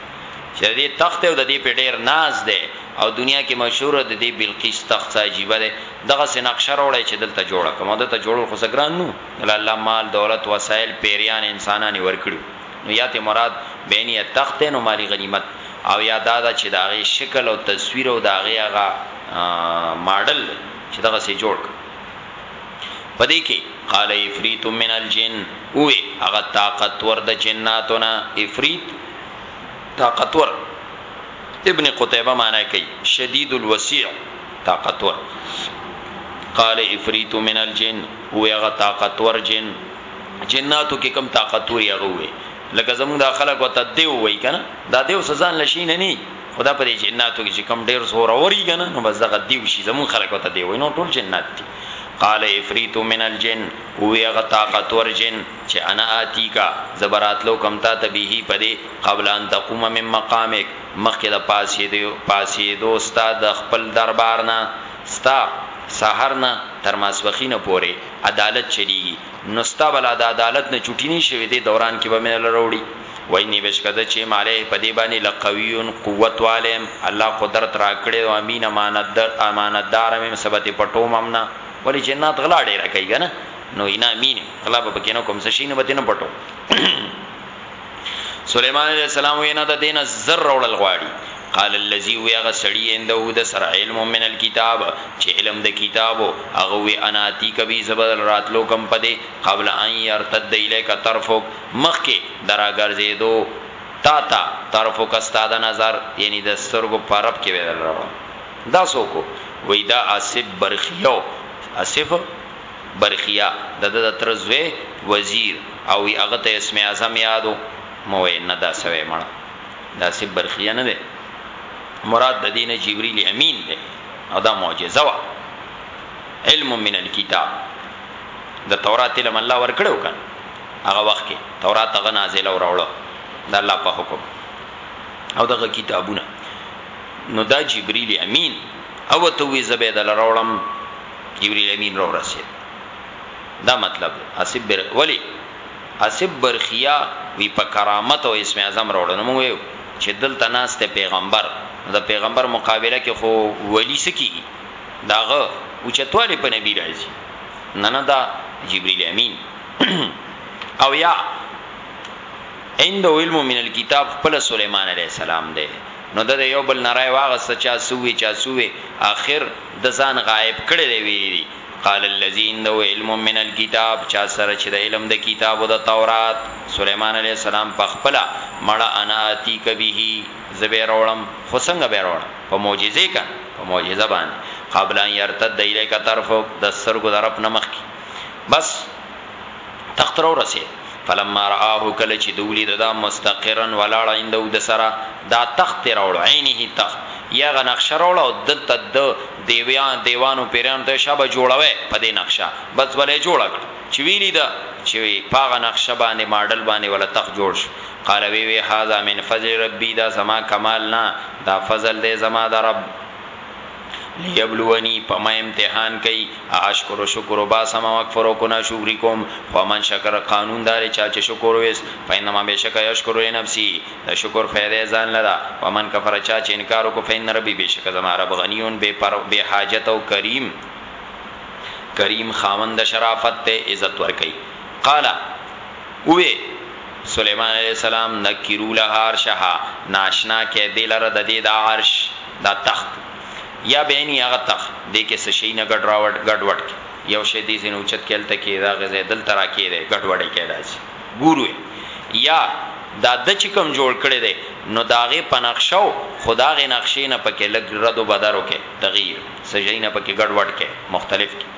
چه ددی تخت دی او ددی پی ډیر ناز دی او دنیا کی مشهور دی ددی بلقیس تخت څه عجیبه دی دغسی نقشه راوړی چه دلته جوړه کړم او دلته جوړول خو څه ګران نه وو دله الله مال دولت وسایل پیریان انسانان یی ورکړی وو. نو یا ته مراد بینیه تخت دی نو مالی غنیمت او یا دا ده چی د هغې شکل او تصویر او د هغې هغه ماډل دی چی دغسې جوړ کړ په دې کې قال عفریت من الجن ووې هغه طاقتور د جناتو نه عفریت طاقتور ابن قتیبه معنی کوي شدید الوسیع طاقتور قال عفریت من الجن ووې هغه طاقتور جن جناتو کې کم طاقت وي هغه وي لکه زموږ د خلک وته دیو وای کنه دا دیو سزان لشي نه ني خدا پر جناتو کې کم ډیر زور اوري کنه نو بس دغه دیو شي زموږ خلک وته دی وای نو ټول جنات دي قال افریت من الجن او هغه طاقت ور جن چې انا آتی کا زبراتلو کم تا ته به پدې قبل ان تقوم من مقامک مخکې د پاسې دی پاسې دوستا د خپل دربار نه ستا سحر نه تر ماسوخینه پوري عدالت چلیږي نو ستا به لا د عدالت نه چوټي ني شوي دې دوران کي به مي له راوړي واني بشکه زه چي ماله په دې باندي لقويون قوت والم الله قدرت راکړي او امين امانت در امانت دار مي سبتي پټوم هم نه ولي جنات غلا ډيره کوي کنه نو انا امين غلا به پکې نه کوم څه شي نه به نه پټو سليمان عليه السلام وینا د دینه زر وړل غواړي قال الذي ويغه سړی عنده د سر علم من الكتاب چې علم د کتابو هغه وی انا تی کبي زبدل راتلو کم پدې قبل ان يرتد اليك طرفك مخکې دراګرځې دو تا تا طرفو کستا د نظر یعنی د سترګو پرب کې ویل روان دا سوکو وی دا اسب برخیو اسف برخیه د ده د تره زوی وزیر او وی هغه ته اسم اعظم یاد و مه وایه نه دا سوی مړه دا صرف برخیه نه دی مراد د دې نه جبریل امین دی او دا معجزه وه علم من الكتاب د تورات علم الله ورکړو کنه هغه وخت کې تورات هغه نازل او راوړو د الله په حکم او دغه کتابونه نو دا جبريل امين او ته وی زبید لرولم جبريل امين روح رسيد دا مطلب دی حسب بر ولی حسب برخیا وی په کرامت او اسم اعظم راوړل موږ یو چې دلته ناس ته پیغمبر دا پیغمبر مقابله کې خو ولی سکی داغه او چتواله په نبی راځي نه نه دا جبرئیل امین او یا عند علم من الكتاب خپل سليمان عليه السلام دی نو د یو بل نارای واغسته چا سوې چا سوې اخر د ځان غائب کړی دی ویلی دی قال الذی عنده علم من الکتاب چا سره چې د علم د کتاب او د تورات سلیمان علیه السلام په خپل مړه انا اتی کبه زبې راوړم خو څنګه به راوړم په معجزې کا په معجزه باندې قبل ان يرتد الیک طرفک د سرګو درپ نمخ کی بس تخت رو رسي فلما رآه کله چې دولی ددا مستقرا ولاړ عنده د سره دا تخت راوړ عینه تخت یا غ نقشه راوړ او دلته د دیوان دیوانو پیرانو ته شابه جوړوي په دې نقشه بس ولې جوړ کړ چې ویلی دا چې پاغه نقشه باندې ماډل باندې ولا تخت جوړ شو قال وی وی هاذا من فضل ربی دا زما کمال نه دا فضل دې زما د رب لیبلونی په ما امتحان کوي ااشکر شکر وباسم او اکفر او کنا شکری کوم خو من شکر قانون داره چا چې شکر ویست فانما بیشکه یشکر لنفسی د شکر فایده یې ځان لره ومن کفر چا چې انکار وکړو فان ربی بیشکه زما رب غنی بی پر بی حاجت او کریم کریم خاوند شرافت ته عزت ورکي قال اوه سليمان عليه السلام نکرو لهار شها ناشنا کې دلر د دې د عرش دا تخت یا بینی هغه تخت دی که څه شی نه ګډ راوډ ګډ وډ کی یو شی دی ځینه اوچت کی هلته کیده هغه ځای دلته را کیده ګډ وډی کی داسی ګورو یی یا دا ده چی کوم جوړ کړی دی نو د هغه په نقشه او خو د هغه نقشی نه پکی لږ رد او بدر وکی تغیر څه شی نه پکی ګډ وډ کی مختلف کی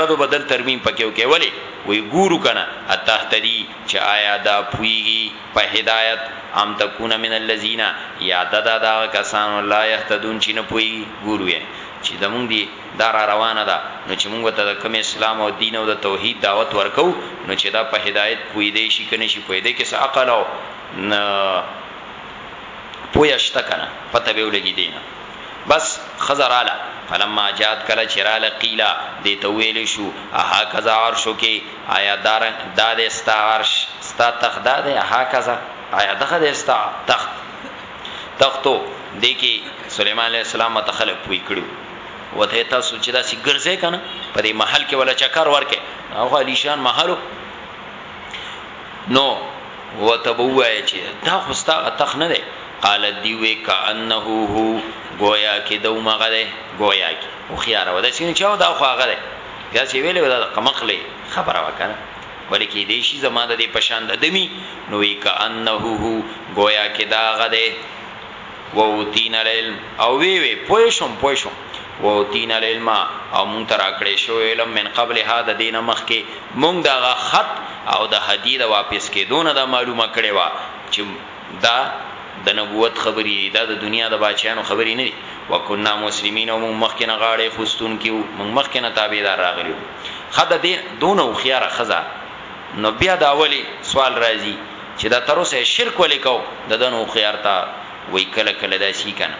رد او بدل ترمیم پکی وکی ولی وی ګورو کنه تخت دی چی آیا دا پوهیږی. په هدایت، ام تکون من الذین، یا ته د هغه کسانو لا یهتدون چی نه پوهیږي، ګورو یې چی زموږ دی دا را روانه ده نو چی موږ ورته د کوم اسلام او دین او د توحید دعوت ورکوو نو چی دا په هدایت پوهیدای شي که نه شي پوهیدای، دې کې څه عقل او پوهه شته که نه پته به ولګي دې نه بس ښځه راله فلما جاءت کله چی راله قیل دې ته وویل شو اهکذا عرشک. آیا دا رنګ دا دی ستا عرش ستا تخت دا دی هکذا آیا دغه دی ستا تخت تختو دې کې سليمان عليه السلام ته خلک پوي کړو وته تاسو چې دا سی ګرځې کنه په دې محل کې ولا چکر ورکې او علیشان محلو نو وتبوای چې دا خوستا تخ نه دی قال دی وی کانه هو گویا کې دو مغه دی گویا کې خو خيار و دا سینې چاو دا خو هغه دی بیا چې ویلې دا قمقلې خبره وکړه ولی کې دې شي زما د دې پشان د دمی نو وی کانه هو گویا کې دا غده وو تین العلم او وی وی پوه شم پوه شم وو تین العلم او مون تر اکړې شو علم من قبل هدا دینه مخ کې مونږ دا خط او د هدیه واپس کې دون دا معلومه کړې وا چې دا د نبوت خبري دي، دا د دنیا د باچهیانو خبري نه دي، وکنا مسلمین او موږ مخکې نه غاړه ایښوستونکي وو، موږ مخکې نه تابعدار راغلي وو، ښه د دې دونه هوښیاره ښځه نو بیا دا ولې سوال راځي چې دا تر اوسه یې شرک ولې کاوه، د دنه هوښیارتا وایي کله کله داسې کیږي کنه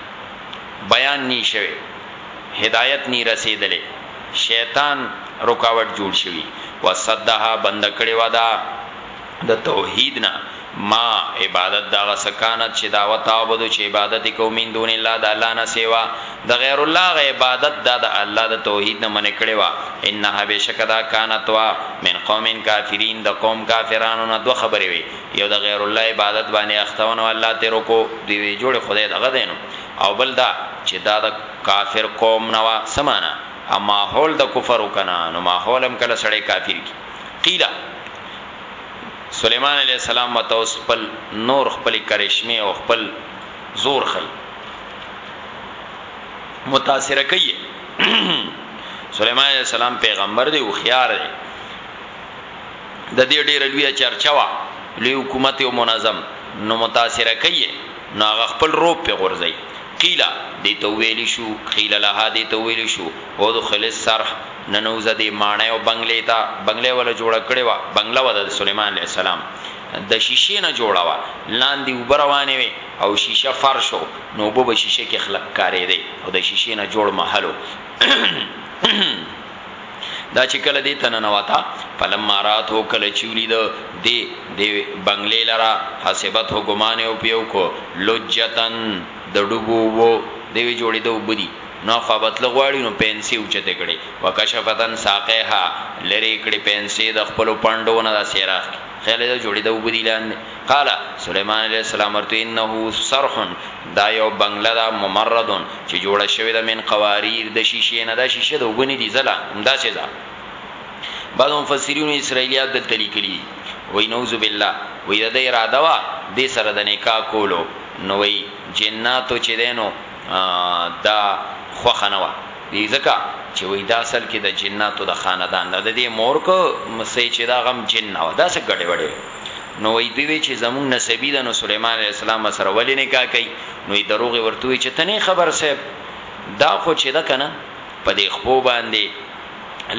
بیان نی شوی، هدایت نی رسیدلی، شیطان رکاوټ جوړ شوی، وصدها بنده کړې وه دا. د توحید نه ما عبادت د هغه څه کانت چه دا وه تعبدو چه عبادت یې کوو من دون الله د الله نه سوا د غیر الله هغه عبادت دا د الله د توحید نه منع کړې وه انها بېشکه دا کانت وه من قوم کافرین د قوم کافرانو نه دوه خبرې وې یو د غیر الله عبادت باندې اخته وه نو الله ترې روکو دوی وې جوړ خدای دغه دی نو او بل دا چه دا د کافر قوم نه وه څه معنی؟ ماحول د کفر وو کنه نو ماحول هم کله سړی کافر کی. قیل سلیمان علیه السلام ورته اوس خپل نور خپلې کرشمې او خپل زور ښیي متاثره کوي سلیمان علیه السلام پیغمبر دی هوښیار دی د دې ډېره لویه چرچا وه لوی حکومت او منظم نو متاثره کوي نو هغه خپل روپ په غورځي قیل دې ته ویل شو قیل لها دې ته ویل شو او د خلص سرح ننوزه دی ماڼۍ او بنګلې ته، بنګله وله جوړه کړې وه، بنګله وه د سلیمان علیه السلام د شیشې نه جوړه وه، لاندې اوبه روانې وې او شیشه فرش و، نو اوبه به شیشه کې ښکارېدې او د شیشې نه جوړ محل و، دا چې کله دې ته ننوته، فلما راته کله چې ولیده دې دې بنګلې لره، حسبته ګمان یې پرې وکړ لجة د ډوبو اوبو، دې وې جوړېده اوبه دي. نو خوابتله غواړي نو پنسې اوچتې کړي وکشفت عن ساقیها لرې کړي پنسې د خپلو پنډو نه داسې یې راښکي خیال یې جوړي د اوبه دي لاندې قال سلیمان علیه السلام ورته انه صرح دا یو بنګله ده ممرد چې جوړه شوې ده من قواریر د شیشې نه دا شیشه د اوبه نه دي ځله همداسې ده بعض مفسرین اسرائیلیات دلته لیکلي وای نعوذ بالله وای د اراده وا د سره د نکاح کولو نو وای جناتو چې دینو دا خوښه نه وه دي ځکه چي وایي دا اصل کي د جناتو د خاندان نه ددې مور که مسۍ چي دا غم جن نه وه دا څه ګډې وډې وې نو وایي دوی وې چي زموږ نسبي ده نو سلیمان علیه السلام سره ولي نکاح کوي نو یې دروغ ورته وویل چي ته نه خبر صاحب دا خو چي ده کنه په دې خپو باندي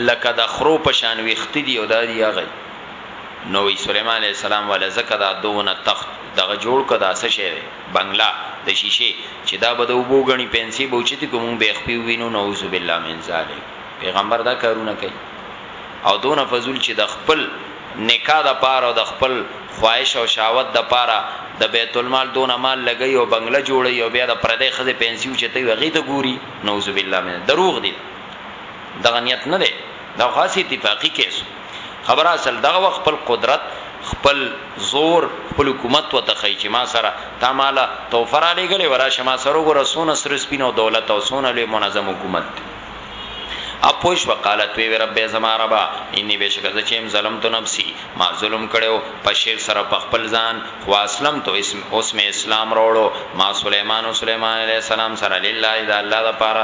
لکه د خرو په شان ویښته دي او دا دي هغه دي نو وایي سلیمان علیه السلام وله ځکه دا دونه تخت دغه جوړ که دا څه شی دی. بنګله د شیشې چی دا به د اوبو ګڼی پینسی به اوچتی کړو مونږ به یې خپی ووینو نعوذ بالله من ذالک پیغمبر دا کارونه کوي او دونه فضول چی د خپل نکاح د پاره او د خپل خواهش او شهوت د پاره د بیت المال دونه مال لګوي او بنګله جوړوي او بیا د پردی ښځی پینسی اوچتوي هغی ته ګوري نعوذ بالله من ذالک دروغ دی دغه نیت نه دی دا خو هسی اتفاقی کیس وو. خبره اصل دغه وخت خپل قدرت خپل زور خپل حکومت ورته ښيي چې ما سره تا ماله تحفه رالېږلې وه راشه ما سره وګوره څونه سره سپین او دولت او څونه لوی منظم حکومت دی اب پوه شوه قالت وی وی رب زما ربا انی بېشکه زه چې یم ظلمت نفسی ما ظلم کړو په شرک سره په خپل ځان خو اسلمت اوس مې اسلام راوړو مع سلیمان او سلیمان علیه السلام سره لله د الله لپاره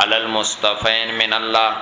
علی المصطفین من الله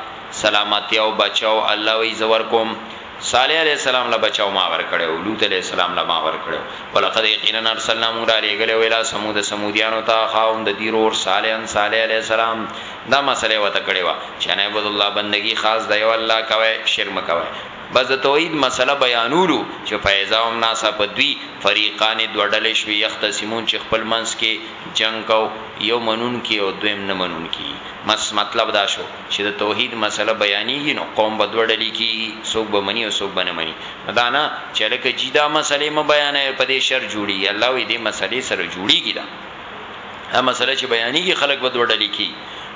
سلامتی او بچاو الله وی زه ورکوم صالح علیه السلام له بچاو ما ورکړی او لوط علیه السلام له ما ورکړی ولقد یقینا ارسلنا موږ رالیږلی و الی ثمود ثمودیانو ته اخاهم د دوی رور صالحا صالح علیه السلام دا مسله یې ورته کړې وه چې ان اعبدوا الله بندګي خاص د یو الله کوئ شرک مه کوئ بس د توحید مسله بیانولو چې فاذا هم ناڅاپه دوی فریقان دوه ډلې شوې یختصمون چې خپل منځ کې جنګ کوو یو منونکي او دویم نه منونکي بس مطلب دا شو چي د توحید مسله بیانیږي نو قوم به دوه ډلي کیږي څوک به مني او څوک به نه مني نو دا نه چي هلکه جي دا مسله مه بیانوه په دې شر جوړیږي الله وایي دې مسلې سره جوړیږي دا مسله چي بیانیږي خلک به دوه ډلي کیږي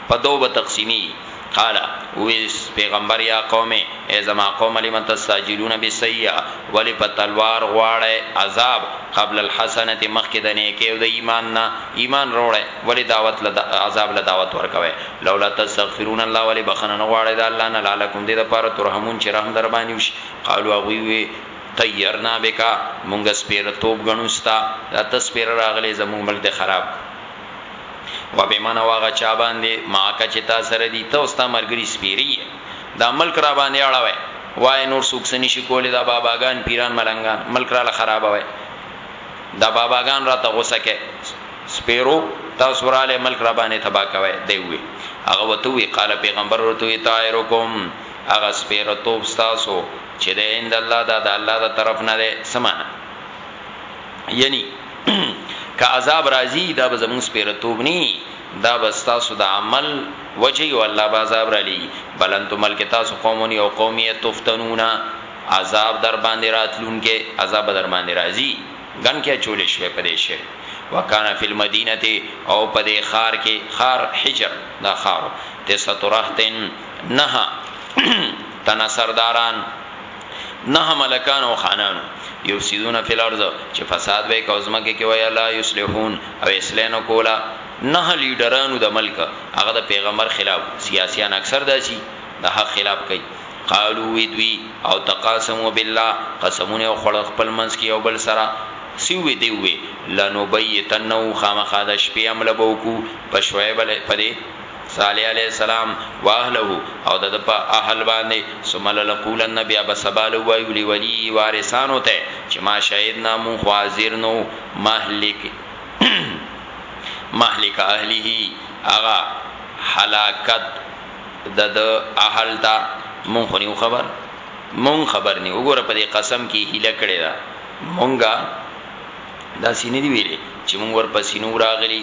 په دوو به تقسیمیږي. قال ویس پیغمبر یا قوم ای زما قوم لمن تستعجلون بالسیئه ولی په تلوار غواړی عذاب قبل الحسنه مخک د نیکی او د ایمان نه ایمان روړی ولی دعوت له عذاب له دعوت ورکوي لولا تستغفرون الله ولی بخنه نه غواړی د الله نه لعلکم دې د پاره ترحمون چې رحم در باندې وشي قالوا غوی وی طیرنا بکا مونږ سپیرتوب غنوستا د تسپیر راغلی زمونږ ملک د خراب و بمن او هغه چا باندې معاکه چې تا سره دي ته اوستا مرګري سپیری دا ملک را باندې اړوي وای نور څوک سني شي کولې دا باباګان پیران ملنګان ملک را خرابوي دا باباګان را ته غوسه کې سپیرو تاسو را له ملک را باندې تبا کوي دی وي هغه وته وی قال پیغمبر ورته وی طائرکم هغه سپیرتوب تاسو چې د عند الله دا د الله د طرف نه ده سمانه یعنی که عذاب راځي دا به زموږ سپیره توب نی دا به تاسو د عمل وجه او الله به عذاب را لي بلنتو ملک تاسو قومونی او قومیت تفتنون عذاب در باندې راتلون کې عذاب در باندې راځي ګن کې چولې شوې پدې شي وکانا فی المدینه او پدې خار کې خار حجر دا خار ته سترهتن نه تنا سرداران نه ملکان او خانانو یفسدون فی الارض چې فساد به کوزمکه کې وای الله یصلحون او اسلام کولا نه لیډرانو د ملک هغه د پیغمبر خلاف سیاسيان اکثر داسي د حق خلاف کوي قالو وی دوی او تقاسمو بالله قسمونه او خړ خپل منس کې او بل سره سی وی دی وی لنبیتنو خامخا د شپې عمل بوکو په شعیب علی پدې صالح علیه السلام واهله او د ده په اهل باندې ثم لنقولن بیا به سبا له وایو لولیه وارثانو ته چې ما شهدنا مون خو حاضر نو مهلک مهلک اهله اغا حلاکت د د اهل تا مون خو نیو خبر مون خبر نیو وګوره په دې قسم کې هیله کړی دا مونږه دا سینې دی ویلې چې مونږ ور پسینو راغلی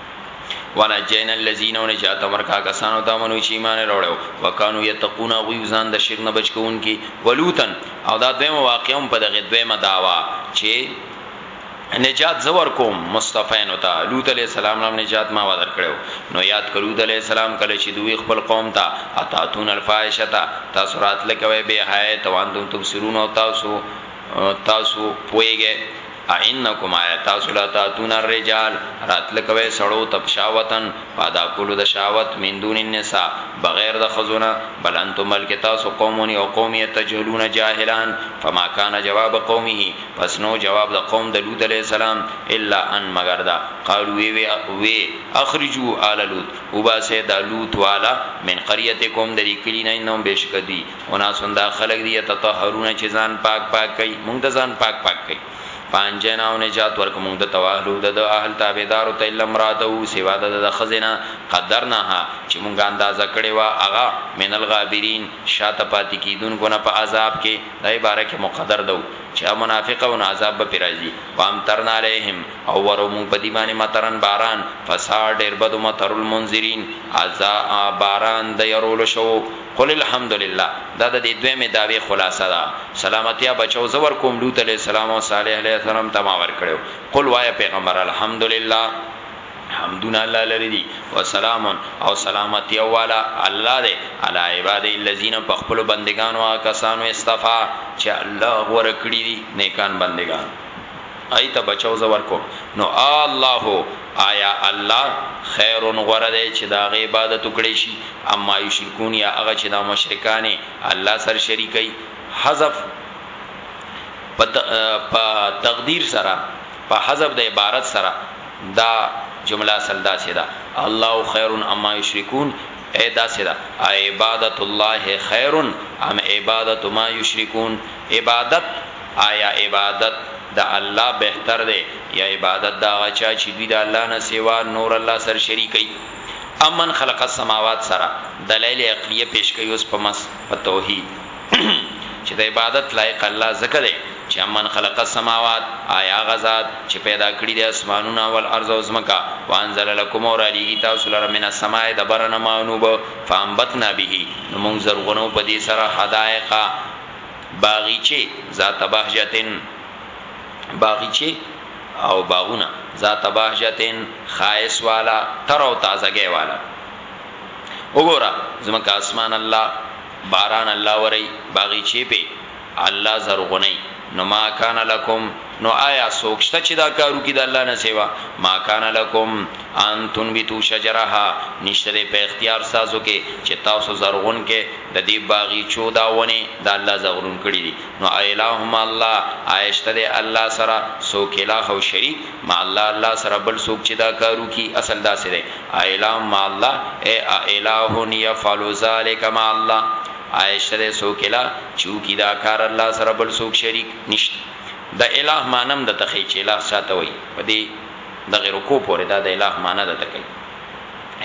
ونجینا الذین ونجات ورکا کسانو ته منو چې ایمان وروړو وکانو یتقون غوی ځان د شرک نه بچ کون کی ولوتن او دا دویم واقعوم په دغه دویمه داوا چې نجات زور کوم مصطفی نو ته لوط علی السلام نام نجات ما ودر کړو نو یاد کړو علی السلام کله چې دوی خپل قوم ته اتاتون الفاحشه تاسو راتل کوي به حیا توان تم تبصرون او تاسو تاسو پويګه ائنکم آیا تاسو لا تاتون الرجال راتله کوئ سړو ته په شهوة په ادا کولو د شهوت من دون النساء بغیر د ښځو نه بل انتم بلکه تاسو قوم یو قوم یې تجهلون جاهلان فما کان جواب قومه پس نو جواب د قوم د لوط علیه السلام الا ان مگر دا قالو وی وی وی اخرجو آل لوط وباسه د لوط والا من قريتکم د دې کلی نه انهم بشکدی اناس دا خلق دی یتطهرون چې ځان پاک پاک کوي مونږ د ځان پاک پاک کوي پانجنا او نجات ورک مونږ د تواهلو د د اهل تابعدار او تل امراته او سوا د د خزینا قدرنا ها چې مونږ اندازه کړي وا اغا من الغابرین شاته پاتې کیدون کو نه په عذاب کې د عبارت کې مقدر دو چې منافق او عذاب به پیراځي وام ترنا علیهم او ورو مونږ په دی باندې مترن باران فساد ډیر بد متر المنذرین عذاب باران د يرول شو قل الحمد لله دا د دې دویمې دعوې خلاصه ده، سلامتیا بچو زه ورکوم لوط علیه السلام او صالح علیه السلام ته ما ورکړی و، قل وایه پیغمبره الحمد لله حمدونه الله لره دي وسلام او سلامتیا والا الله دی علی عباده الذین په خپلو بندګانو هغه کسانو اصطفی چې الله غوره کړي دي نیکان بندګان. هغی ته بچو زه ورکوم نو آلله آیا الله خیر غوره دی چه دهغه عبادت وکړی شی ام مایشرکون یا هغه چه دا مشرکان یی الله سره شریکوی حذف په تقدیر سره په حذف د عبارت سره دا جمله اصل داسی ده آلله خیر ام مایشرکون ای داسی ده آیا عبادت الله خیر ام عبادت مایشرکون عبادت آیا عبادت د الله بهتر دی یا عبادت د هغه چا چی دوی د الله نه سوا نور الله سره شریکوی؟ امن خلق السماوات سره دلایل عقلیه پیش کوي اوس په مس په توحید چی د عبادت لایق الله ځکه دی چی امن خلق السماوات آیا هغه ذات چی پیدا کړی دی اسمانونه والارض او ځمکه وانزل لکم او رالیږي تاسو لره من السماء د بره نه معنوب فانبتنا به نو موږ زرغونو په دې سره حدائق باغیچې ذات بهجتن باغیچې او باغونه ذات بهجتن خایس والا تر او تازګي والا وګوره زمکه اسمان الله باران الله وري باغیچې په الله زرغونی نو ما کان لکم نو آیا څوک شته چی دا کار وکړي د الله نه سوا؟ ما کان لکم ان تنبتو شجرها، نشته دی په اختیار ستاسو کی چی تاسو زرغون کړئ د دی باغیچو دا ونی، دا الله زغرون کړی دی، نو اإله مع الله، آیا شته دی الله سره څوک اله او شریک؟ مع الله، الله سره بل څوک چی دا کار وکړي، اصل داسی دی، اإله مع الله، ای اإله یفعل ذلک مع الله، آیا شته دی څوک اله چی وکړي دا کار الله سره بل څوک شریک؟ نشته. د اله معنی هم درته ښيي چې اله چاته وايي په دې دغې رکوع پورې دا د اله معنی درته کوي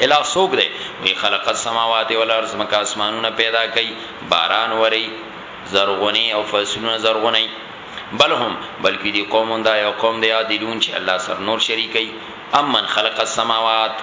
اله څوک دی وی خلق السماوات والارض ځمکه اسمانونه پیدا کوي باران وري زرغوني او فصلونه زرغوني بل هم بلکې دی قوم دا یو قوم دی عادلون چې الله سر نور شریکي امن خلق السماوات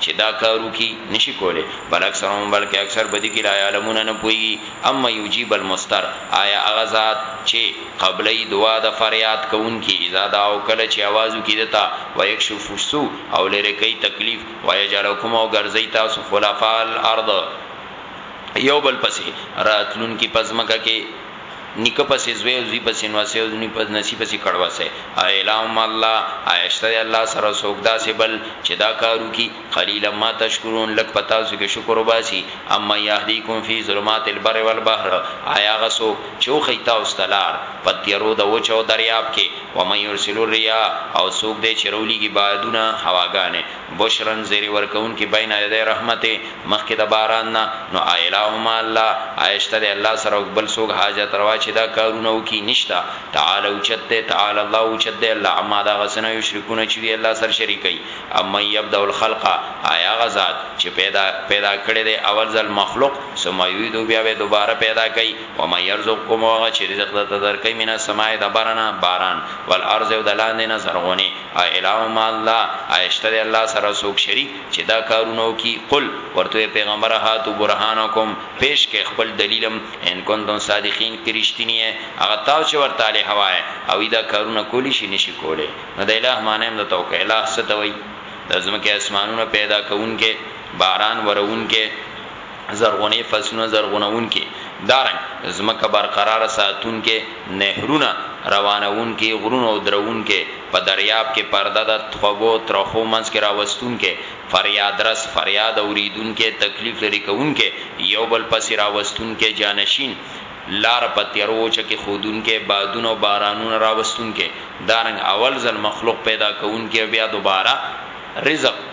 چی دا کار وکی نشی کولی بل اکثرهم بلکه اکثر په دی کی لا یعلمون نه پوهیږی امن یجیب المضطر آیا هغه ذات چی قبلوی دعا د فریاد کوونکی اذا دعاه کله چی آواز وکی ده ته ویکشف السوء او لری کوي تکلیف ویجعلکم او ګرځی تاسو خلفاء الارض یو بل پسی راتلونکی په ځمکه کی. نیکه پسې زوی او زوی پسې نوسی او نوی پسې نسی پسې کړوسی او اله مع الله ایا شته د الله سره څوک داسې بل چې دا کار وکړي قلیلا ما تشکرون لږ په تاسو کې شکر وباسي امن یهدیکم فی ظلمات البر والبحر ایا هغه څوک چې وښیي تاسو ته لار په تیرو د وچ او دریاب کې ومن یرسل الریا او څوک دی چې راولیږي بادونه هواګانې بشرا زیری ورکونکی بین یدی رحمته مخکی د باران نه نو آیلاه مع الله آیا شته دی الله سره اوک بل څوک حاجت روا چی دا کارونه وکی نشته تعالی اوچت دی تعالی الله اوچت دی الله عما دا هغه څه نه یشرکون چی دوی الله سره شریکوی امن یبدأ الخلق آیا هغه ذات چی پیدا پیدا کړی دی اول ځل مخلوق ثم یعیدو بیا به دوباره پیدا کوي ومن یرزقکم هغه چی رزق درته درکوي من السماء د بره نه باران والارض او د لاندې نه زرغونی آیا اله مع الله، آیا شته د الله سره څوک شریک چې دا کارونه وکړي؟ قل، ورته وایه پیغمبره، هاتو برهانکم، پیش کړئ خپل دلیل ان کنتم صادقین، که رښتیني یئ، هغه تاسو چې ورته الهه وایئ، هغوی دا کارونه کولی شي؟ نشي کولی. نو د اله معنی هم درته وکړه، اله څه ته وایي؟ د ځمکې اسمانونه پیدا کوونکی، باران وروونکی. زرغونې فصلونه زرغونوونکي، دارنګ ځمکه برقراره ساتونکي، نهرونه روانوونکي، غرونه او دروونکي، په دریاب کې پرده د خوږو او ترخو منځ کې راوستونکي، فریادرس، فریاد اوریدونکي، تکلیف لرې کوونکي، یو بل پسې راوستونکي، جانشین، لاره په تیارو وچه کې ښودونکي، بادونه او بارانونه راوستونکي، دارنګ اول ځل مخلوق پیدا کوونکي او بیا دوباره رزق.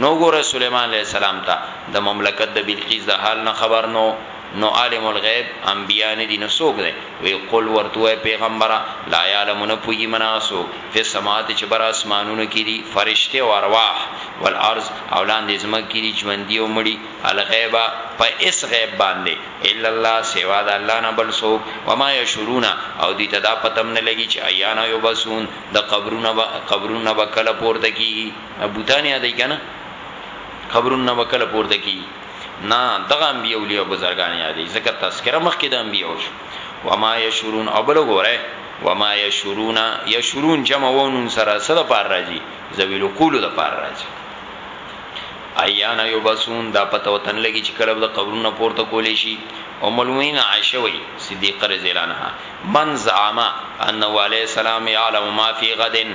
نو وګوره سلیمان علیه السلام ته د مملکت د بلقیس د حال نه خبر نه وو، نو عالم الغیب انبیا نه دي نو څوک دی؟ وی قل ورته ووایه پیغمبره لا یعلم نه پوهیږي من هغه څوک فی السموات چې بر اسمانونو کې دي فرشتې او ارواح والارض او لاندې ځمکه کې دي ژوندي او مړي الغیب په هیڅ غیب باندې الا الله سوا د الله نه بل څوک وما یشعرون او دوی ته دا پته هم نه لګي چې ایان یبعثون د قبرونو نه به قبرونو نه به کله پورته کیږي. بوتان یادای کنه قبرون نه وکړه پورته کی نه دغه انبیاء اولیاء بزرگان یادې زکه تذکرہ مخکې د انبیاء شو وما یشورون او بل غوره وما یشورون یشورون جمع ونون سره سره پار راځي ذویل قول د پار راځي ایانا یبسون دا پته وتن لګي چې کله د قبرونو پورته کولې شي او ملوین عائشه وی صدیقه رضی الله عنها من زعما ان علی السلام یعلم ما فی غدن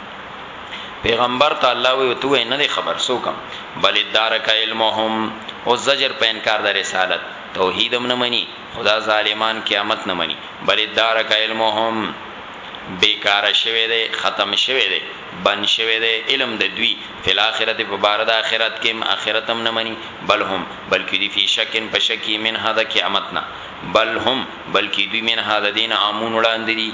پیغمبر ته الله وی تو نه دی خبر سو کم بل دارک علمهم او زجر په انکار د رسالت توحید هم نه مني خدا ظالمان قیامت نه مني بل دارک علمهم بیکار شوه دی ختم شوه دی بن شوه دی علم د دوی فل اخرت په بار د اخرت کې اخرت هم نه مني بل هم بلکې دی فی شکن په شکی من هدا قیامت نه بل هم بلکې دوی من هدا دین امون وړاندې دي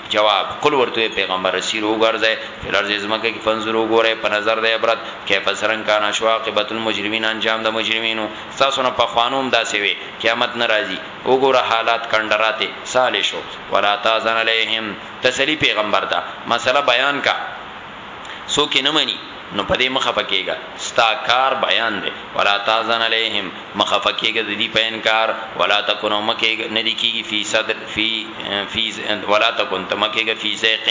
جواب، قل ورته وایه پیغمبره سیرو وګرځی فی الارض ځمکه کی فانظرو وګورئ په نظر د عبرت کیف څرنګه کان شو عاقبت المجرمین انجام د مجرمینو ستاسو نه پخوانو هم داسی وی قیامت نه راځی وګوره حالات کنډرات سالی شو ولا تحزن علیهم تسلی پیغمبر ته مسله بیان کا. څوک یې نه مني نو په دې مه خفه کېږه، ستا کار بیان دی، ولا تحزن علیهم، مه خفه کېږه د دوی په انکار، ولا تکن او مه کېږه، نه دې کېږي، فی صدر، فی، فی، ولا تکن ته مه کېږه، فی ضیق،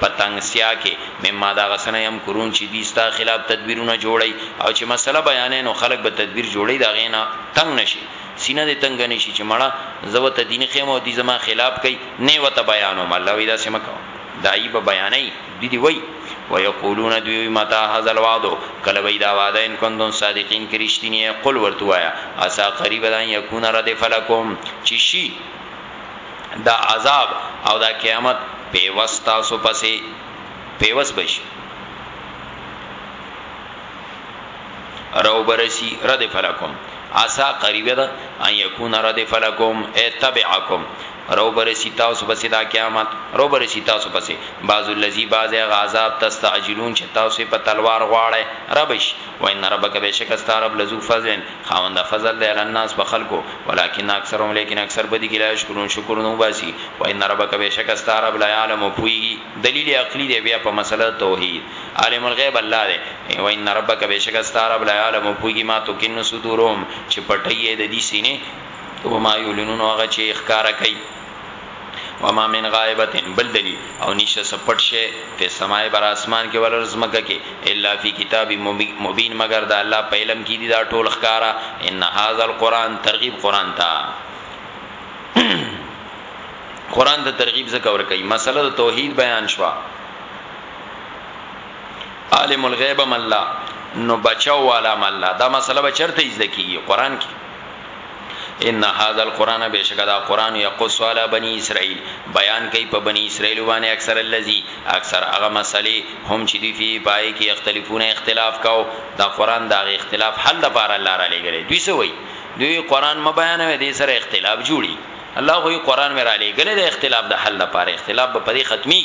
په تنګسیا کې، مما د هغه څه نه، یمکرون چې دوی ستا خلاف تدبیرونه جوړوي، او چې مسئله بیانوې نو خلک به تدبیر جوړوي د هغې نه، تنګ نه شي، سینه دې تنګه نه شي چې مړه زه ورته دیني ښیم او دوی زما خلاف کوي، نه یې ورته بیانوم، الله وایي داسې مه کوه، داعي به بیانوي. دوی دي وایي، ویقولون، دوی وایي، متیٰ هذا الوعد، کله به وي دا وعده، ان کنتم صادقین، که رښتیني یئ، قل ورته ووایه، عسیٰ، قریبه ده، ان یکون ردف لکم، چې شي دا عذاب او دا قیامت په عوض ستاسو پسې، په عوض به شي. راوبه رسي، ردف لکم، عسیٰ، قریبه ده، ان یکون ردف لکم، ای تبعکم، روبرسی تاسو پسې دا قیامت، روبرسی تاسو پسې، بعض الذی بعض هغه عذاب، تستعجلون چې تاسو یې په تلوار غواړئ، رابشي، وان ربک بېشکه ستا رب لذو فضل، خاوند فضل دی، علی الناس په خلکو، ولکن اکثرهم لیکن اکثر په دې کې لا یشکرون شکر نه اوباسي، وان ربک بېشکه ستا رب لیعلم پوهېږي، دلیل عقلي دی بیا په مسله د توحید، عالم الغیب الله دی، وان ربک بېشکه ستا رب لیعلم پوهېږي ما تکن صدورهم چې پټوي یې د دوی سینې. وما یولنون هغه چې ښکارا کوي وما من غائبتن بل دلیل او نشه سپټ شي په سماي بر اسمان کې ولر زمکه کې الا فی کتاب مبین مگر دا الله په علم کې دي دا ټول ښکارا ان هاذا القران ترغیب قران تا قران د ترغیب زکه ور کوي مسله د توحید بیان شوا عالم الغیب مل نو بچاو والا مل دا مسله به چرته یې ځکیږي قران کې ان هاذا القران بشک دا قران یقص علی بنی اسرائیل بیان کوي په بنی اسرائیل باندې اکثر الذی اکثر هغه مسلې هم چې دی فی پای کې اختلافونه اختلاف کاو دا قران دا غی اختلاف حل لپاره الله را لګره دوی سوی دوی قران م بیانوي دې سره اختلاف جوړي الله خو قرآن مې را لېګلې د اختلاف د حل لپاره اختلاف به پدې ختمي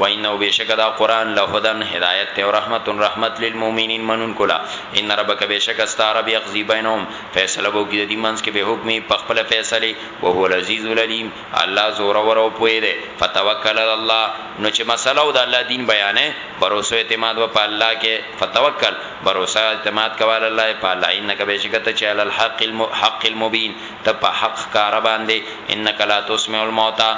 و انه بشک دا قرآن له هدن هدایت ته او رحمت رحمت للمؤمنین منون کلا ان ربک بشک استعرب یقضی بینهم فیصله وو کې د دې منځ کې به حکم په خپل فیصله او هو العزیز العلیم الله زور ور او پوی دی فتوکل الله نو چې مسله او د الله دین بیانې باور او اعتماد و په الله کې فتوکل باور او اعتماد کول الله په الله انک بشک ته چې الحق الحق المبین ته په حق ښکاره باندې انک لا تسمع الموتی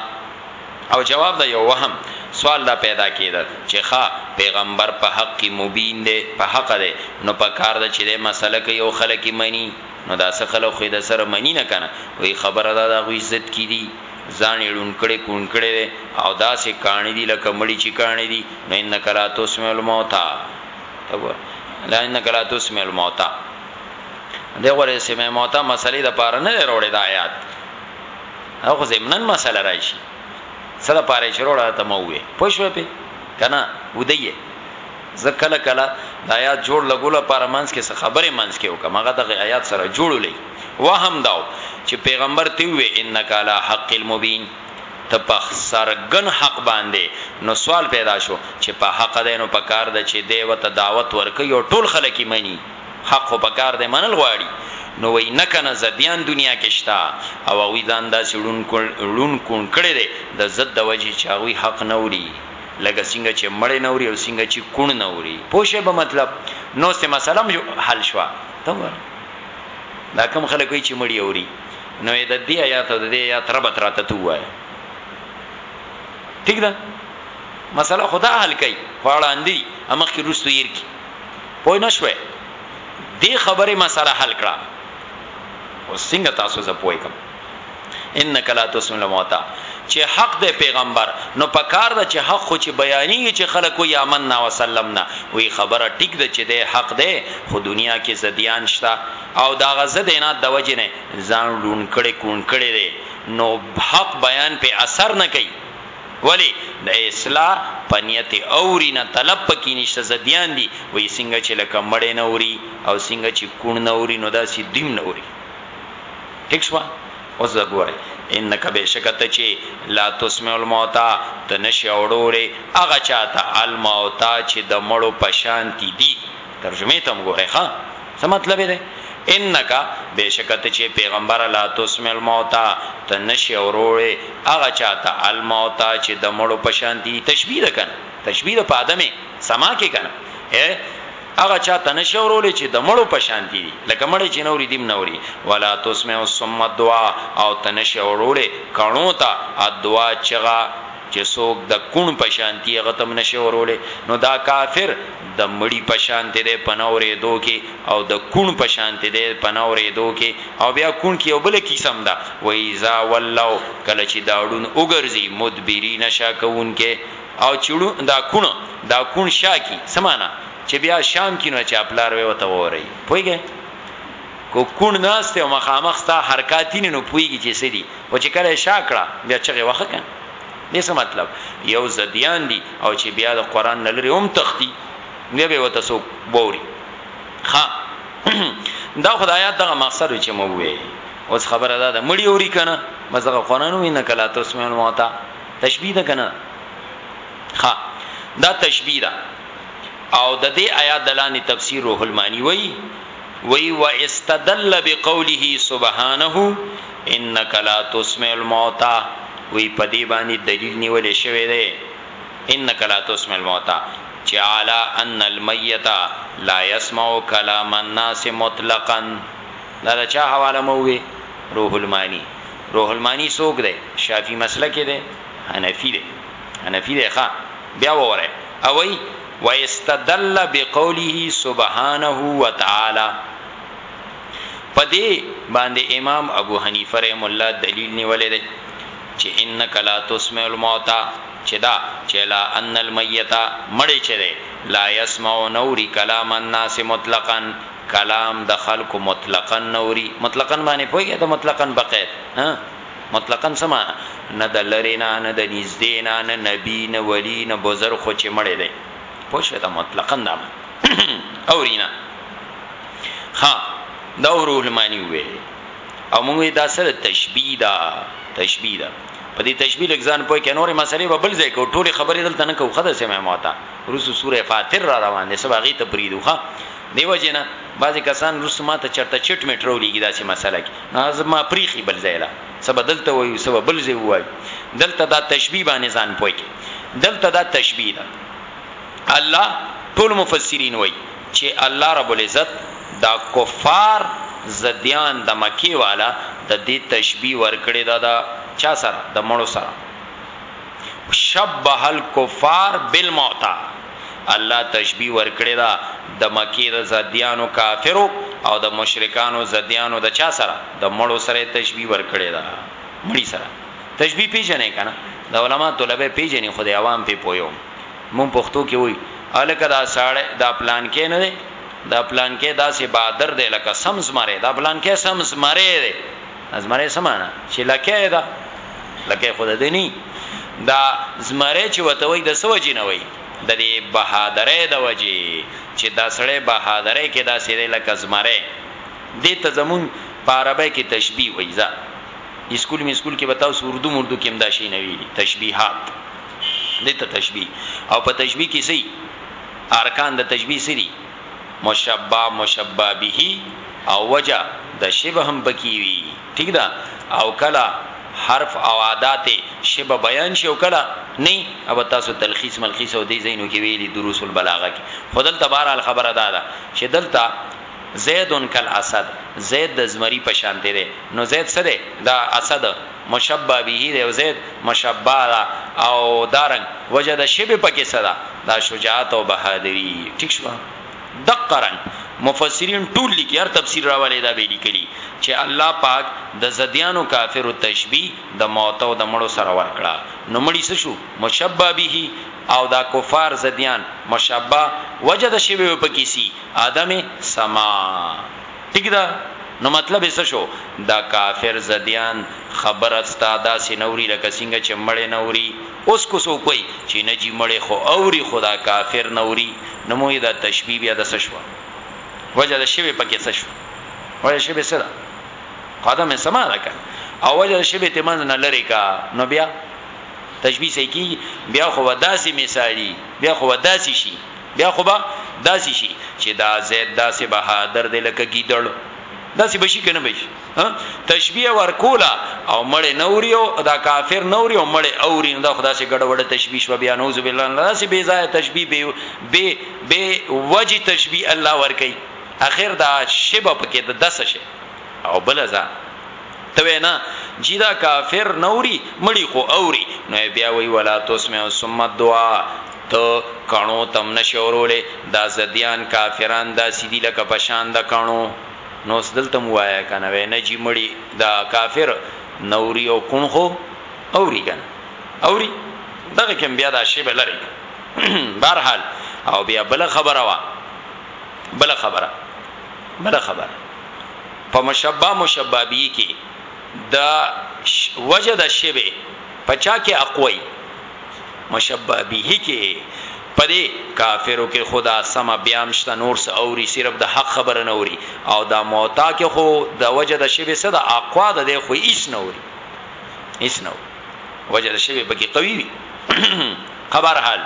او جواب د یو وهم سوال دا پیدا کیده چه ښه پیغمبر په حق کی مبین ده په حق ده نو په کار ده چه دی مسله کوي او خلک یی منی نو دا څه خلک خو یی دسره منی نه کنه وی خبره دا ده هغوی ضد کی دی ځان یی ړوند کړی کوڼ کړی ده او داسی کاڼی دی لکه مړی چی کاڼی دی نو انک لا تسمع الموتی ته ګوره لا انک لا تسمع الموتی دغه ورې سمه موته مسلې د پاره نه وروړي د آیات او خو زمنن مسله راشي سره پاره شروع ته مو وي پښوې په کنه ودی زکل کلا د آیات جوړ لګول لپاره منس کې څه خبره منس کې وکم هغه د آیات سره جوړولې وهم داو چې پیغمبر تی وې انک علی حق المبین ته په سرګن حق باندې نو سوال پیدا شو چې په حق ده نو په کار ده چې دیو ته دعوت ورکي او ټول خلک یې مني حق خو پکار دی منل غواړي نو وای نه کنه زدیان دنیا کې شته او هغوی ځان داسې ړون کړ ړون کون کړی دی د زد د وجې چې هغوی حق نه اوري لکه څنګه چې مړی نه اوري او څنګه چې کون نه اوري پوه شوې به مطلب نو څه مسله هم حل شوه ته وګوره دا کوم خلک وایي چې مړی اوري نو د دې آیات او د دې آیات ربط راته تو وای ٹھیک ده مسله خدا حل کوي خواړه اندي امخ کې روستو ير کی پوه نه شوې دی خبره مسله حل کړه او څنګه تاسو زه پوه کوم انک لا تسمع الموتى چې حق د پیغمبر نو پکار د چې حق خو چې بیانېږي چې خلکو یا مننا وسلمنا وی خبره ټیک ده چې د حق ده خو دنیا کې زديان شته او دا غزه دینه د وجې نه ځان لون کړي کون کړي نو حق بیان په اثر نه کوي ولی د اصلاح په نیت اوری نه طلب پکی نشته زدیان دی وی سنګه چی لکه مړی نه اوری او سنګه چی کوڼ نه اوری نو داسی دویم نه اوری ټیک شوه اوس دا ګوره انک بشک ته چی لا تسمع الموتا ته نشی اوړولی هغه چاته الموتا چی د مړو پشانتی دی ترجمه ته هم ګورئ ښه څه مطلب یې دی انک بېشکه ته چې پېغمبره لا تسمع الموتی ته نه شې اوروړی هغه چا ته الموتی چې د مړو په شان دي تشبیه ده کنه تشبیه ده په عدم سماع کې کنه ای هغه چا ته نه شې اورولی چې د مړو په شان دي لکه مړی چې نه اوري دیم نه اوري ولا تسمع الصم الدعا او ته نه شې اوروړی کڼو ته الدعا چغه چې څوک د کون په شان دي هغه ته هم نه شې اورولی نو دا کافر د مړي په شانتې دی په نه اورېدو کې او د کوڼ په شانتې دی په نه اورېدو کې او بیا کوڼ کې یو بله کیسه هم ده، و اذا ولوا کله چې دا ړوند وګرځي مدبرین شا کوونکی او چې ړوند دا کوڼ دا کوڼ شا کړي څه مانا چې بیا شام کړي نو چا پلار وې ورته ووري پوهېږئ که کوڼ ناست دی او مخامخ ستا حرکات ویني نو پوهېږي چې څه دي خو چې کله یې شا کړه بیا چغې وهه که نه. دې څه مطلب یو زدیان دي او چې بیا د قران نه لري هم تختی بیا به وته سو بوري ها دا خدایات دغه مقصد چې مو وې اوس خبره ده د مړی اوري کنه مزغه قران وینه کلا تاسو مې موتا تشبیه ده کنه ها دا تشبیه ده او د دې آیات دلانی تفسیر روح المانی وای وی واستدل بقوله سبحانه انک لا تسمع الموتٰی وی په دې باندې دلیل نیول شوی دی انک لا تسمع الموتٰی چی علی ان المیت لا یسمع کلام الناس مطلقا دا د چا حواله مو وی روح المانی روح المانی سوک دی شافی مسلک دی حنفی دی حنفی دی ښا بیا وره اوی واستدل بقوله سبحانه وتعالی په دې باندې امام ابو حنیفه رحم الله دلیل نیولې دی چې انک لا تسمع الموتى چې دا چې لا ان المیت مړی چې دی لا يسمع نوري کلام الناس مطلقا کلام د خلق مطلقا نوري مطلقا باندې پوهیږي د مطلقا بقید ها مطلقاً څه معنی؟ نه د لرې نه، نه د نږدې نه، نه نبي، نه ولي، نه بزرګ خو چې مړی دی. پوه شوې؟ دا مطلقاً دا معنی اوري نه. ښه دا اورو الماني وویل او موږ یې دا سره تشبیه ده، تشبیه ده. په دې تشبیه لږ ځان پوه کې نورې مسلې به بل ځای کو ټولې خبرې دلته نه کو خدای سمه موتا روسو سوره فاتر را روان دي سبا غي ته پریدو ښه دې وجې نه بعضې کسان وروسته ما ته چرته چټ مټ راولېږي داسې مسئله کې نو هغه زما پرېښي بل ځای لا څه به دلته وایو څه به بل ځای ووایو دلته دا تشبیه باندې ځان پوه کې دلته دا تشبیه ده الله ټول مفسرین وایي چې الله رب العزت دا کفار زدیان د مکې والا د دې تشبیه ورکړې ده دا چا سره د مړو سره شبه الکفار بالموتى الله تشبیه ورکړې ده د مکې د زدیانو، کافرو، او د مشرکانو، زدیانو، د چا سره؟ د مړو سره یې تشبیه ورکړې ده، مړي سره. تشبیه پېژنئ کنه؟ د علما طلبه پېژني خو د عوام پرې پوهیوم. مونږ پښتو کې وایو، هلکه دا ساړی، دا پلانکی نه دی؟ دا پلانکی داسې بهادر دی لکه سم زمری، دا پلانکی سم زمری دی. زمری څه معنی چې لکه ده لکه خود دې نه دا زمری چې وته وای د سو جن وای د دې بهادرې د وجې چې دا سړې بهادرې کې دا سړې لکه زمری دې ته زمون په عربی کې تشبیه وای ځا اسکول می اسکول کې بتاو سوردو مردو کې امدا شي نه وی تشبیهات دې ته تشبیه او په تشبیه کې سي ارکان د تشبیه سری مشبه مشبه به او وجه د شبه هم پکې وي ټیک ده او کله حرف او عادات شبه بیان شي او کله نه او تاسو تلخیص ملخیص او دې زینو کې ویلي دروس البلاغه کې خدل تبار الخبر ادا ده چې دلته زید کل اسد زید د زمری په شان دی نو زید سره دا اسد مشبه به دی او زید مشبه ده او دارنګ وجه د شبه پکې څه ده دا شجاعت او بهادری ټیک شو دقه رنګ مفسرین ټول لیکي هر تفسیر راولې دا به لیکلي چې الله پاک د زديانو کافرو تشبيه د موت او د مړو سره ورکړه نو مړی څه شو مشبه به او دا کفار زديان مشبه وجد شوی په کیسی ادمه سما ټیک ده نو مطلب څه شو دا کافر زدیان خبر استا دا سنوري لکه څنګه چې مړې نوري اوس کو سو کوي چې نه جی مړې خو اوري خدا کافر نوري نو موږ دا تشبیه بیا د سشوا وجه د شوی پکې څه شو وجه شوی څه ده قدم سما ده او وجه شوی ته منځ نه لری کا نو بیا تشبیه سې کی بیا خو وداسي مثالی بیا خو وداسي شي بیا خو به داسې شي چې دا زید داسې بهادر دی لکه ګیدړ داسې بشي کنه بشي ها تشبیه ورکولا او مړ نوریو دا کافر نوریو مړ اوري دا خدا سي ګډ وډ تشبیه شو بیا نوذ بالله الله سي بي ځای تشبیه بي بي بي وجه تشبیه الله ور کوي اخر دا شبه پکې د دسه شي او بل ځا ته وې نه جی دا کافر نوري مړي خو اوري نو بیا وی ولا تسمع ثم الدعاء ته کڼو تم نشورولې دا زديان کافران دا سیدی لکه پشان د کڼو نو سدلته موایا کنه وې نه جی مړي دا کافر نوري او کون خو اوري کنه اوري دغه کوم بیا دا شی به لري بهر حال او بیا بل خبره وا بل خبره بله خبره په مشبه مشبه به کی د وجه د شبه په چا کې اقوی مشبه به کې پدې کافرو کې خدا سم بیام شته نور س اوري صرف د حق خبره نه اوري او دا موتا کې خو د وجه د شبه صد اقوا د دې خو هیڅ نه اوري هیڅ نه وجه د شبه پکې قوي وي خبر حال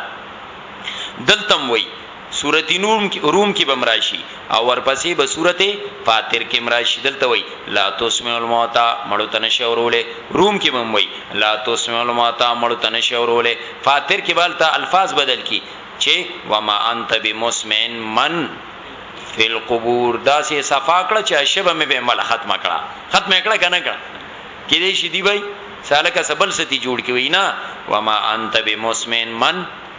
دلتم وي سورت نور روم کی به هم راشی او ورپسی به سورت فاطر کی هم راشی دلته وایی لا تسمع الموتی مړو ته نه شی اورولی روم کی به هم وایی لا تسمع الموتی مړو ته نه شی اورولی فاطر کی به هلته الفاظ بدل کی چه وما انت بمسمع من فی القبور داسی یی صفا کړه چه ژبه می به مړه ختمه کړه ختمه یی کړه که نه کړه کیدای شی دی وایی چه هلکه څه بل څه تی جوړ کی وایی نه وما انت بمسمع من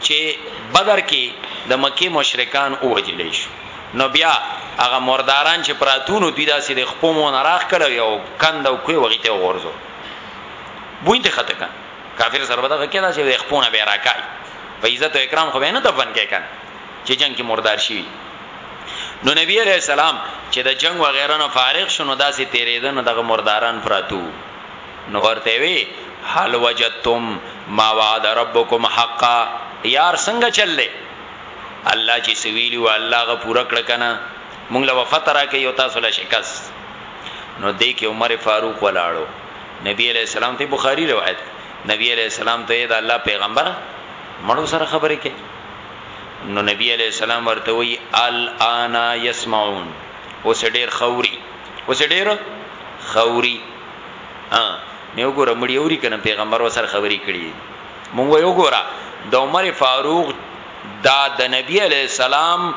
چی بدر کی د مکی مشرکان ووژل شو نو بیا هغه مرداران چی پراته وو نو دوی داسی د خپو مو نه راښکل او یو کند او کوی وغی ته وغورځو بونی ته ښته کړ کافر سره به دغه کی داسی د خپو نه به راکای په عزت او اکرام خو به یې نه دفن کړی کنه چی جنګ کی مردار شوی نو نبی علیه السلام چی د جنګ وغیره نه فارغ شو نو داسی تیریده نو دغه مرداران پراته وو. نو ورته وی هل وجدتم ما وعد ربکم حقا یار څنګه چل دی الله چی څه ویلی وه الله هغه پوره کړه کنه موږ له وه فتح راکوی او تاسو له شکست نو دی کی عمر فاروق ولاړو نبی علیه السلام ته بخاری روایت نبی علیه السلام ته د الله پیغمبر مړو سره خبرې کوي نو نبی علیہ السلام ورته وی الان یسمعون اوس ډیر خوري اوس ډیر خوري ها نه وګوره مړی اوري کنه پیغمبر وسره خبري کړي مونږ یو ګوره د عمر فاروق دا د نبی علی السلام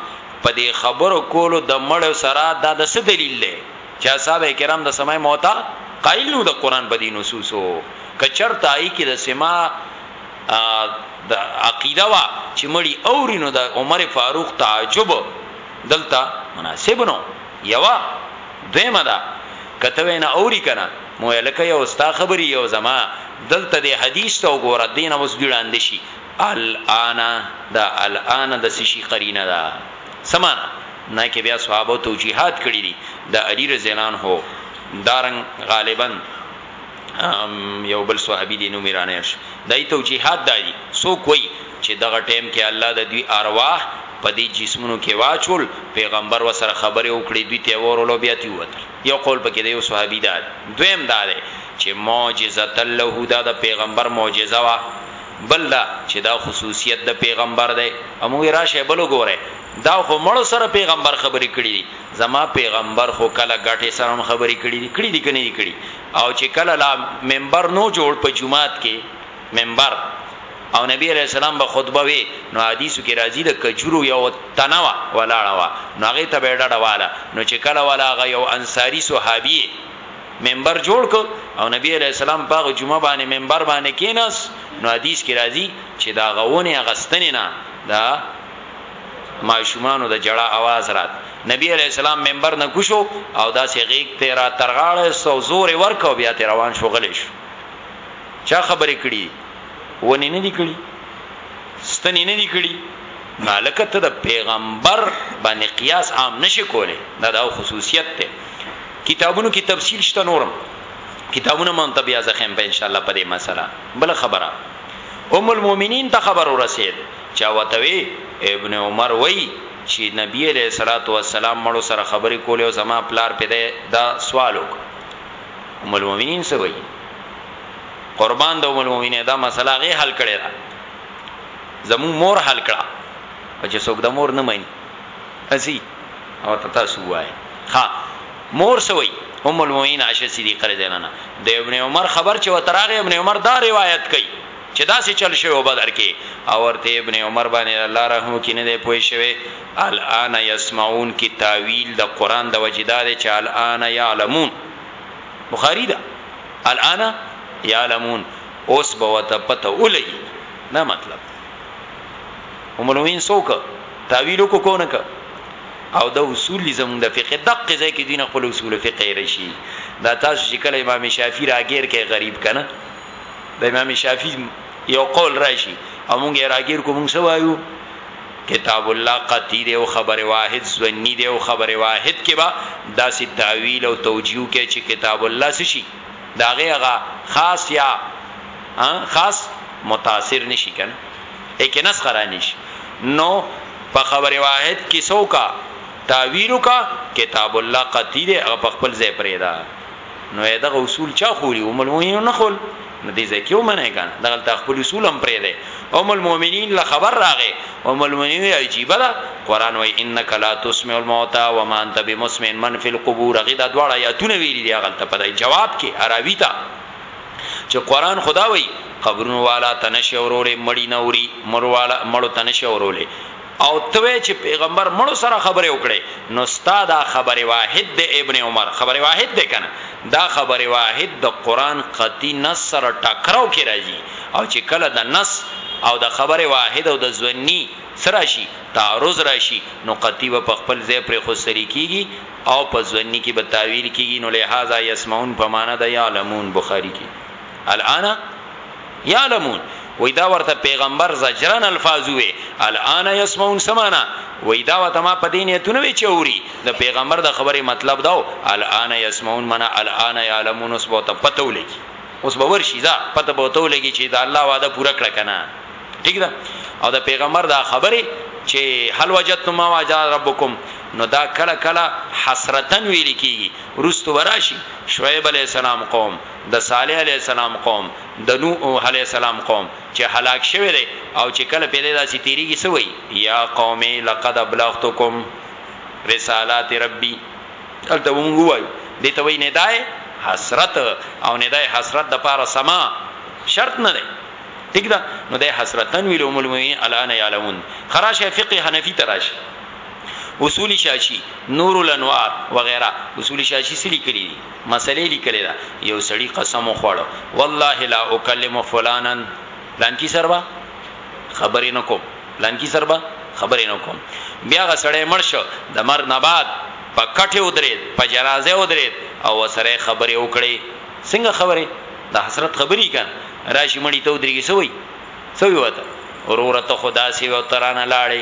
په دې خبرو کولو د مړ سره دا د څه دلیل دی چې اصحاب کرام د سماع موتا قائل نو د قران په دې نصوصو کچرتا ای کې د سما د عقیده وا چې مړی اورینو د عمر فاروق تعجب دلته مناسب نو یوه دویمه دا که ته وینا اوری کنه مو وی لکه یو ستا خبری یو زما دلته دی حدیث ته وګوره دینه اوس دوی ړاند شی الان دا الان د څه شی قرینه ده څه معنا نه کې بیا صحابه توجیهات کړی دي د علی رضی الله عنه دارنګ غالبا یو بل صحابي دی نوم رانه شو دای توجیهات دای سو کوي چې دغه ټیم کې الله د دوی ارواح په دې جسمونو کې واچول پیغمبر وسره خبرې وکړي دوی ته ورولو بیا تی وته یو قول پکې دی یو صحابي دا دویم دا دی چې معجزه له دا د پیغمبر معجزه وا بل دا چې دا خصوصیت د پیغمبر دی امو راشه بل ګوره دا خو مړ سره پیغمبر خبرې کړې دي زما پیغمبر خو کله غټه سره خبرې کړې دي کړې دي کني کړې او چې کله لا منبر نو جوړ په جومات کې منبر او نبی علیہ السلام به خطبه وی نو حدیثو کې راځي د کجورو یو تنوا ولاړه وا نو هغه ته به ډډه والا نو چې کله ولا غ یو انصاری صحابي منبر جوړ کو او نبی علیہ السلام په جمعه باندې منبر باندې کیناس نو حدیث کې راځي چې دا غونه غستنه نه دا ماشومانو د جړا اواز رات نبی علیه السلام منبر نه کوشو او دا سی غیګ تیرا ترغاړه سو زور ورکو بیا ته روان شو غلی شو چا خبرې کړي ونی نه دی کړي ستنی نه دی کړي مالکه ته د پیغمبر باندې قیاس عام نشي کوله دا د خصوصیت ته کتابونو کې تفصیل شته نورم کتابونه مون ته بیا ځخم په ان شاء الله په دې مسله بل خبره ام المؤمنین ته خبر ورسید چا ورته وی ابن عمر وایی چی نبی علیه الصلوة والسلام مړو سره خبری کولی او زما پلار په دی دا سوال وکړ ام المومنین څه وایی قربان د ام المومنین دا مسله هغه حل کړی دا زمون مور حل کړه او چې څوک د مور نه مانی اسی او تاسو وای ها مور سوی ام المؤمنین عائشه صدیقه رضی الله عنها د ابن عمر خبر چې وتراغه ابن عمر دا روایت کوي چه داسی چل شوی وو بدر کی او ورته ابن عمر باندی الله رحم وکی نه دی پوه شوی الآن یسمعون کی تاویل د قرآن د وجی دا دی چه الآن یعلمون بخاری ده الآن یعلمون اوس به ورته پته ولګی دا مطلب ام المؤمنین سوک تاویل کو کو نه که او د اصول زموږ د فقه دقه ځای کې دین خپل اصول فقه رشي دا تاسو چې کله امام شافعي راګیر کې غریب کنه د امام شافعي یو قول راشي او مونږ یې راګیر کو مونږ سوایو کتاب الله قطعی دی او خبر واحد زنی دی او خبر واحد کې با داسې تعویل او توجیه کې چې کتاب الله سشي داغه هغه خاص یا خاص متاثر نشي کنه اکه نس خرانیش نو په خبر واحد کې سو کا تعویل کا کتاب الله قطعی دی او په خپل ځای پرې ده نو یې دغه اصول چا خولي ام المؤمنین نه خول نو دې ځای کې ومنه کنه دغه تا خپل اصول هم پرې دی ام المؤمنین له خبر راغې ام المؤمنین عجیب ده قران وای انک لا تسمع الموتى وما انت بمسمع من في القبور غي دا دواړه آیاتونه ویلي دی غلطه پدای جواب کې اراوی تا چې قران خدا وای قبرونو والا تنشه اورولې مړی نه اوري مړ والا مړو تنشه اورولې او ته وې چې پیغمبر مړو سره خبرې وکړې نو ستا دا خبره واحد د ابن عمر خبره واحد ده کنه دا خبره واحد د قران قطعی نص سره ټکراو کې راځي او چې کله د نص او د خبره واحد او د ځونی سره شي تعارض راشي نو قطعی په خپل ځای پر خو سری کیږي او په ځونی کې به تعویل کیږي نو لہذا یسمعون په معنا د یعلمون بخاری کې الان یعلمون وای دا ورته پیغمبر زجرن الفاظ وی الان یسمعون سمانا وای دا وته ما پدې نیتونه وی چوري د پیغمبر د خبرې مطلب داو الان یسمعون منا الان یعلمون اوس بوته پته ولګي اوس به ورشي دا پته بوته ولګي چې دا الله وعده پوره کړ کنه ٹھیک ده او د پیغمبر دا خبره چې هل وجدتم ما وجد ربکم نو دا کله کله حسرتن ویل کیږي رستو وراشي شعیب علی السلام قوم د صالح علیه السلام قوم، د نوح علیه السلام قوم چې هلاک شوی دی او چې کله پرې داسې تیریږي څه وایي، یا قوم لقد ابلغتکم رسالات ربی، هلته به موږ ووایو، دې ته وایي ندای حسرت او ندای حسرت د پاره سماع شرط نه دی، ټیک ده، نو دی حسرتا ویلي ام المؤمنین الان یعلمون، ښه راشئ فقه حنفی ته راشئ، اصول شاشی، نور الانوار وغیره، اصول شاشی څه لیکلي دي؟ مسئله یې لیکلې ده، یو سړي قسم وخوړ، والله لا اکلم فلانا، پلانکي سره به خبرې نه کوم، پلانکي سره به خبرې نه کوم. بیا هغه سړی مړ شو، د مرګ نه بعد په کټ ودرېد، په جنازه یې ودرېد او ورسره یې خبرې وکړې. څنګه خبرې؟ د حسرت خبرې دي کنه، راشي مړي ته ودرېږي، څه وايي؟ څه وايي ورته؟ وروره ته خو داسې وې او ته رانه لاړې.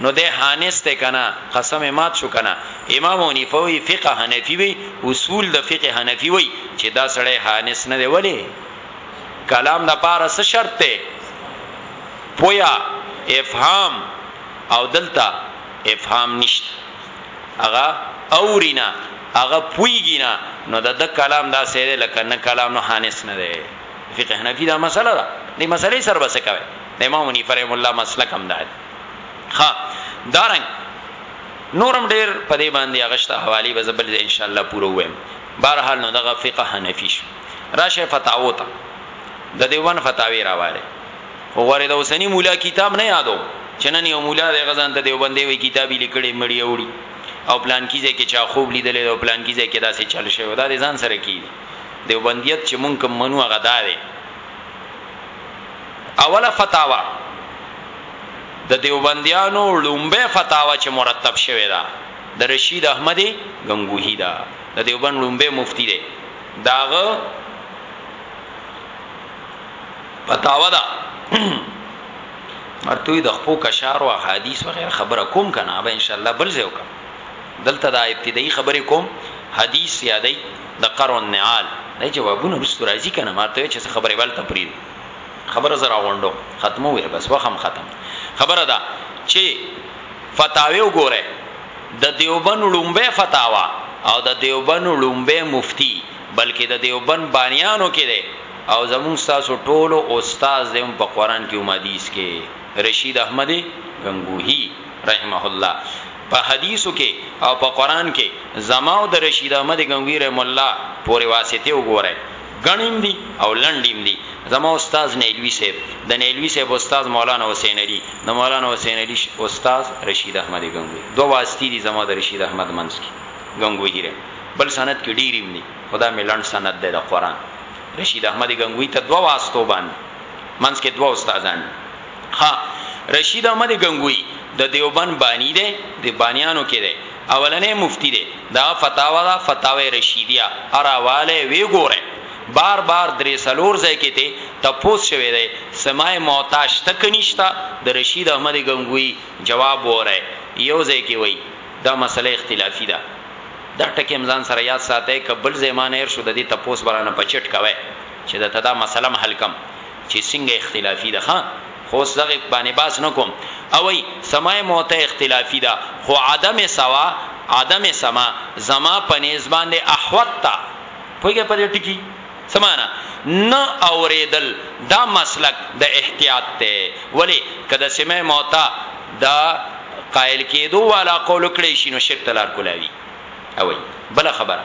نو دی حانث دی کنه قسم یې مات شو کنه امام حنیفه وایي فقه حنفي وایي اصول د فقه حنفي وایي چې دا سړی حانث نه دی ولې کلام د پاره څه شرط دی پویا افهام او دلته افهام نشته هغه اورینا هغه پویګینا نو د د کلام دا سیده لکه نه کلام نو حانث نه دی فقه حنفي دا مسله ده دې مسلې سر بس کوي امام حنیفه رحم الله مسلک هم ده ښه دا رنګ نور هم ډیر په دې باندې هغه شته حوالی به زه بل ځای ان شاء الله پوره ووایم بهرحال نو دغه فقه حنفی شو راشه فتاوو ته د دیوبند فتاوی راواله وګوره د اوسنی مولا کتاب نه یادو چې نن یو مولا د غزان ته دیوبندې وی کتابی لیکړي مړی اوړي او پلان کیږي کې چا خوب لیدلې او پلان کیږي کې داسې چل شوی دا ځان سره کیږي دیوبندیت چې مونږ کوم منو هغه داري اوله فتاوا د دیوبندیانو لومبه فتاوا چې مرتب شوه دا د رشید احمد غنگوهی دا د دیوبند لومبه مفتی دی داغه فتاوا دا مرتوی د خپو کشار او احادیث وغیرہ خبره کوم کنه به ان شاء الله بل ځای وکم دلته دا ابتدایي خبره کوم حدیث یادای د قر النعال دا جوابونه وروسته راځي کنه ما ته چې خبره ولته پرید خبره زرا غونډو ختمو وې بس وخم ختم خبره دا چې فتاوی وګوره د دیوبن لومبه فتاوا او د دیوبن لومبه مفتی بلکې د دیوبن بانیانو کې ده او زمون تاسو ټولو استاد دیم په قران کې او حدیث کې رشید احمد غنگوهی رحمه الله په حدیثو کې او په قران کې زما او د رشید احمد ګنګوی رحمه الله پورې واسطې وګورئ ګڼې هم دي او لنډې هم دي زما استاد نیلوی صاحب د نیلوی صاحب استاد مولانا حسین علي د مولانا حسین علي استاد رشید احمد ګنګوی دوه واسطې دي زما د رشید احمد منځ کې ګنګوی ګره بل سند کې ډېری هم دي خدا مې لنډ سند دی د قران رشید احمد ګنگوی ته دوه واسطو باندې منځ کې دوه استادان ها رشید احمد ګنګوی د دیوبند بانی دی د بانیانو کې دی اولنې مفتی دی دا فتاوا دا فتاوی رشیدیه اراواله وی ګوره بار بار درې سلور ځای کې ته تپوس شوی دی سمای معتاش تک نشتا د رشید احمد ګنګوی جواب وره یو ځای کې وای دا مسله اختلافی ده دا ټکه مزان سره یاد ساته کبل زمانه هر شو د دې تپوس برانه بچټ کوي چې دا تدا مسله حل کم چی څنګه اختلافی ده ښه خو اوس دغه باندی بحث نه کوم اوایی سماع موطئ اختلافی ده خو عدم سوا عدم سماع زما په نیز باندی احوط ده پوهیږی په دی ټکی څه معنی نه اوریدل دا مسلک د احتیاط ده ولی که د سماع موطئ د قائل کیدو والا قول وکړی شی نو شرک ته لار کولاوی اوایی بله خبره.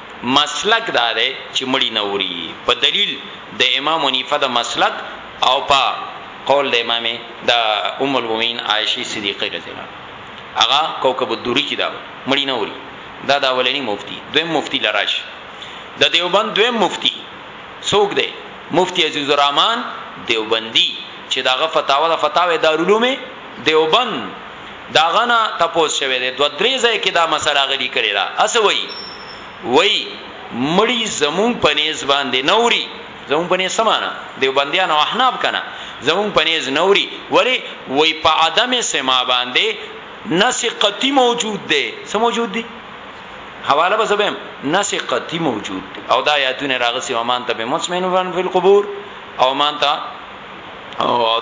مسلک دا دی چی مړی نه وری په دلیل د امام حنیفه د مسلک او په قول د امام د ام المومنین عائشه صدیقه رضی الله عنها هغه کوکب الدوری کی دا مړی نه وری دا د اولنی مفتی دویم مفتی لراش د دیوبند دویم مفتی څوک دی مفتی عزیز الرحمن دیوبندی چې داغه فتاوا د فتاوی دارالعلوم دیوبند د هغه نه تپوس شوی دی دوه درې ځای کې دا مسله هغه لیکلې ده هسه وایي وایي مړي زمونږ په نیز باندې نوري زمونږ په نیز سمانه دیوبندیان او احناب کنه زمونږ په نیز نوري ولی وایي په عدم سما باندې نس قطی موجود دی څه موجود دی حواله به زبم نس قطی موجود دی او دا آیاتونه راغسي ومان ته به مسمنون فی القبور او مان ته او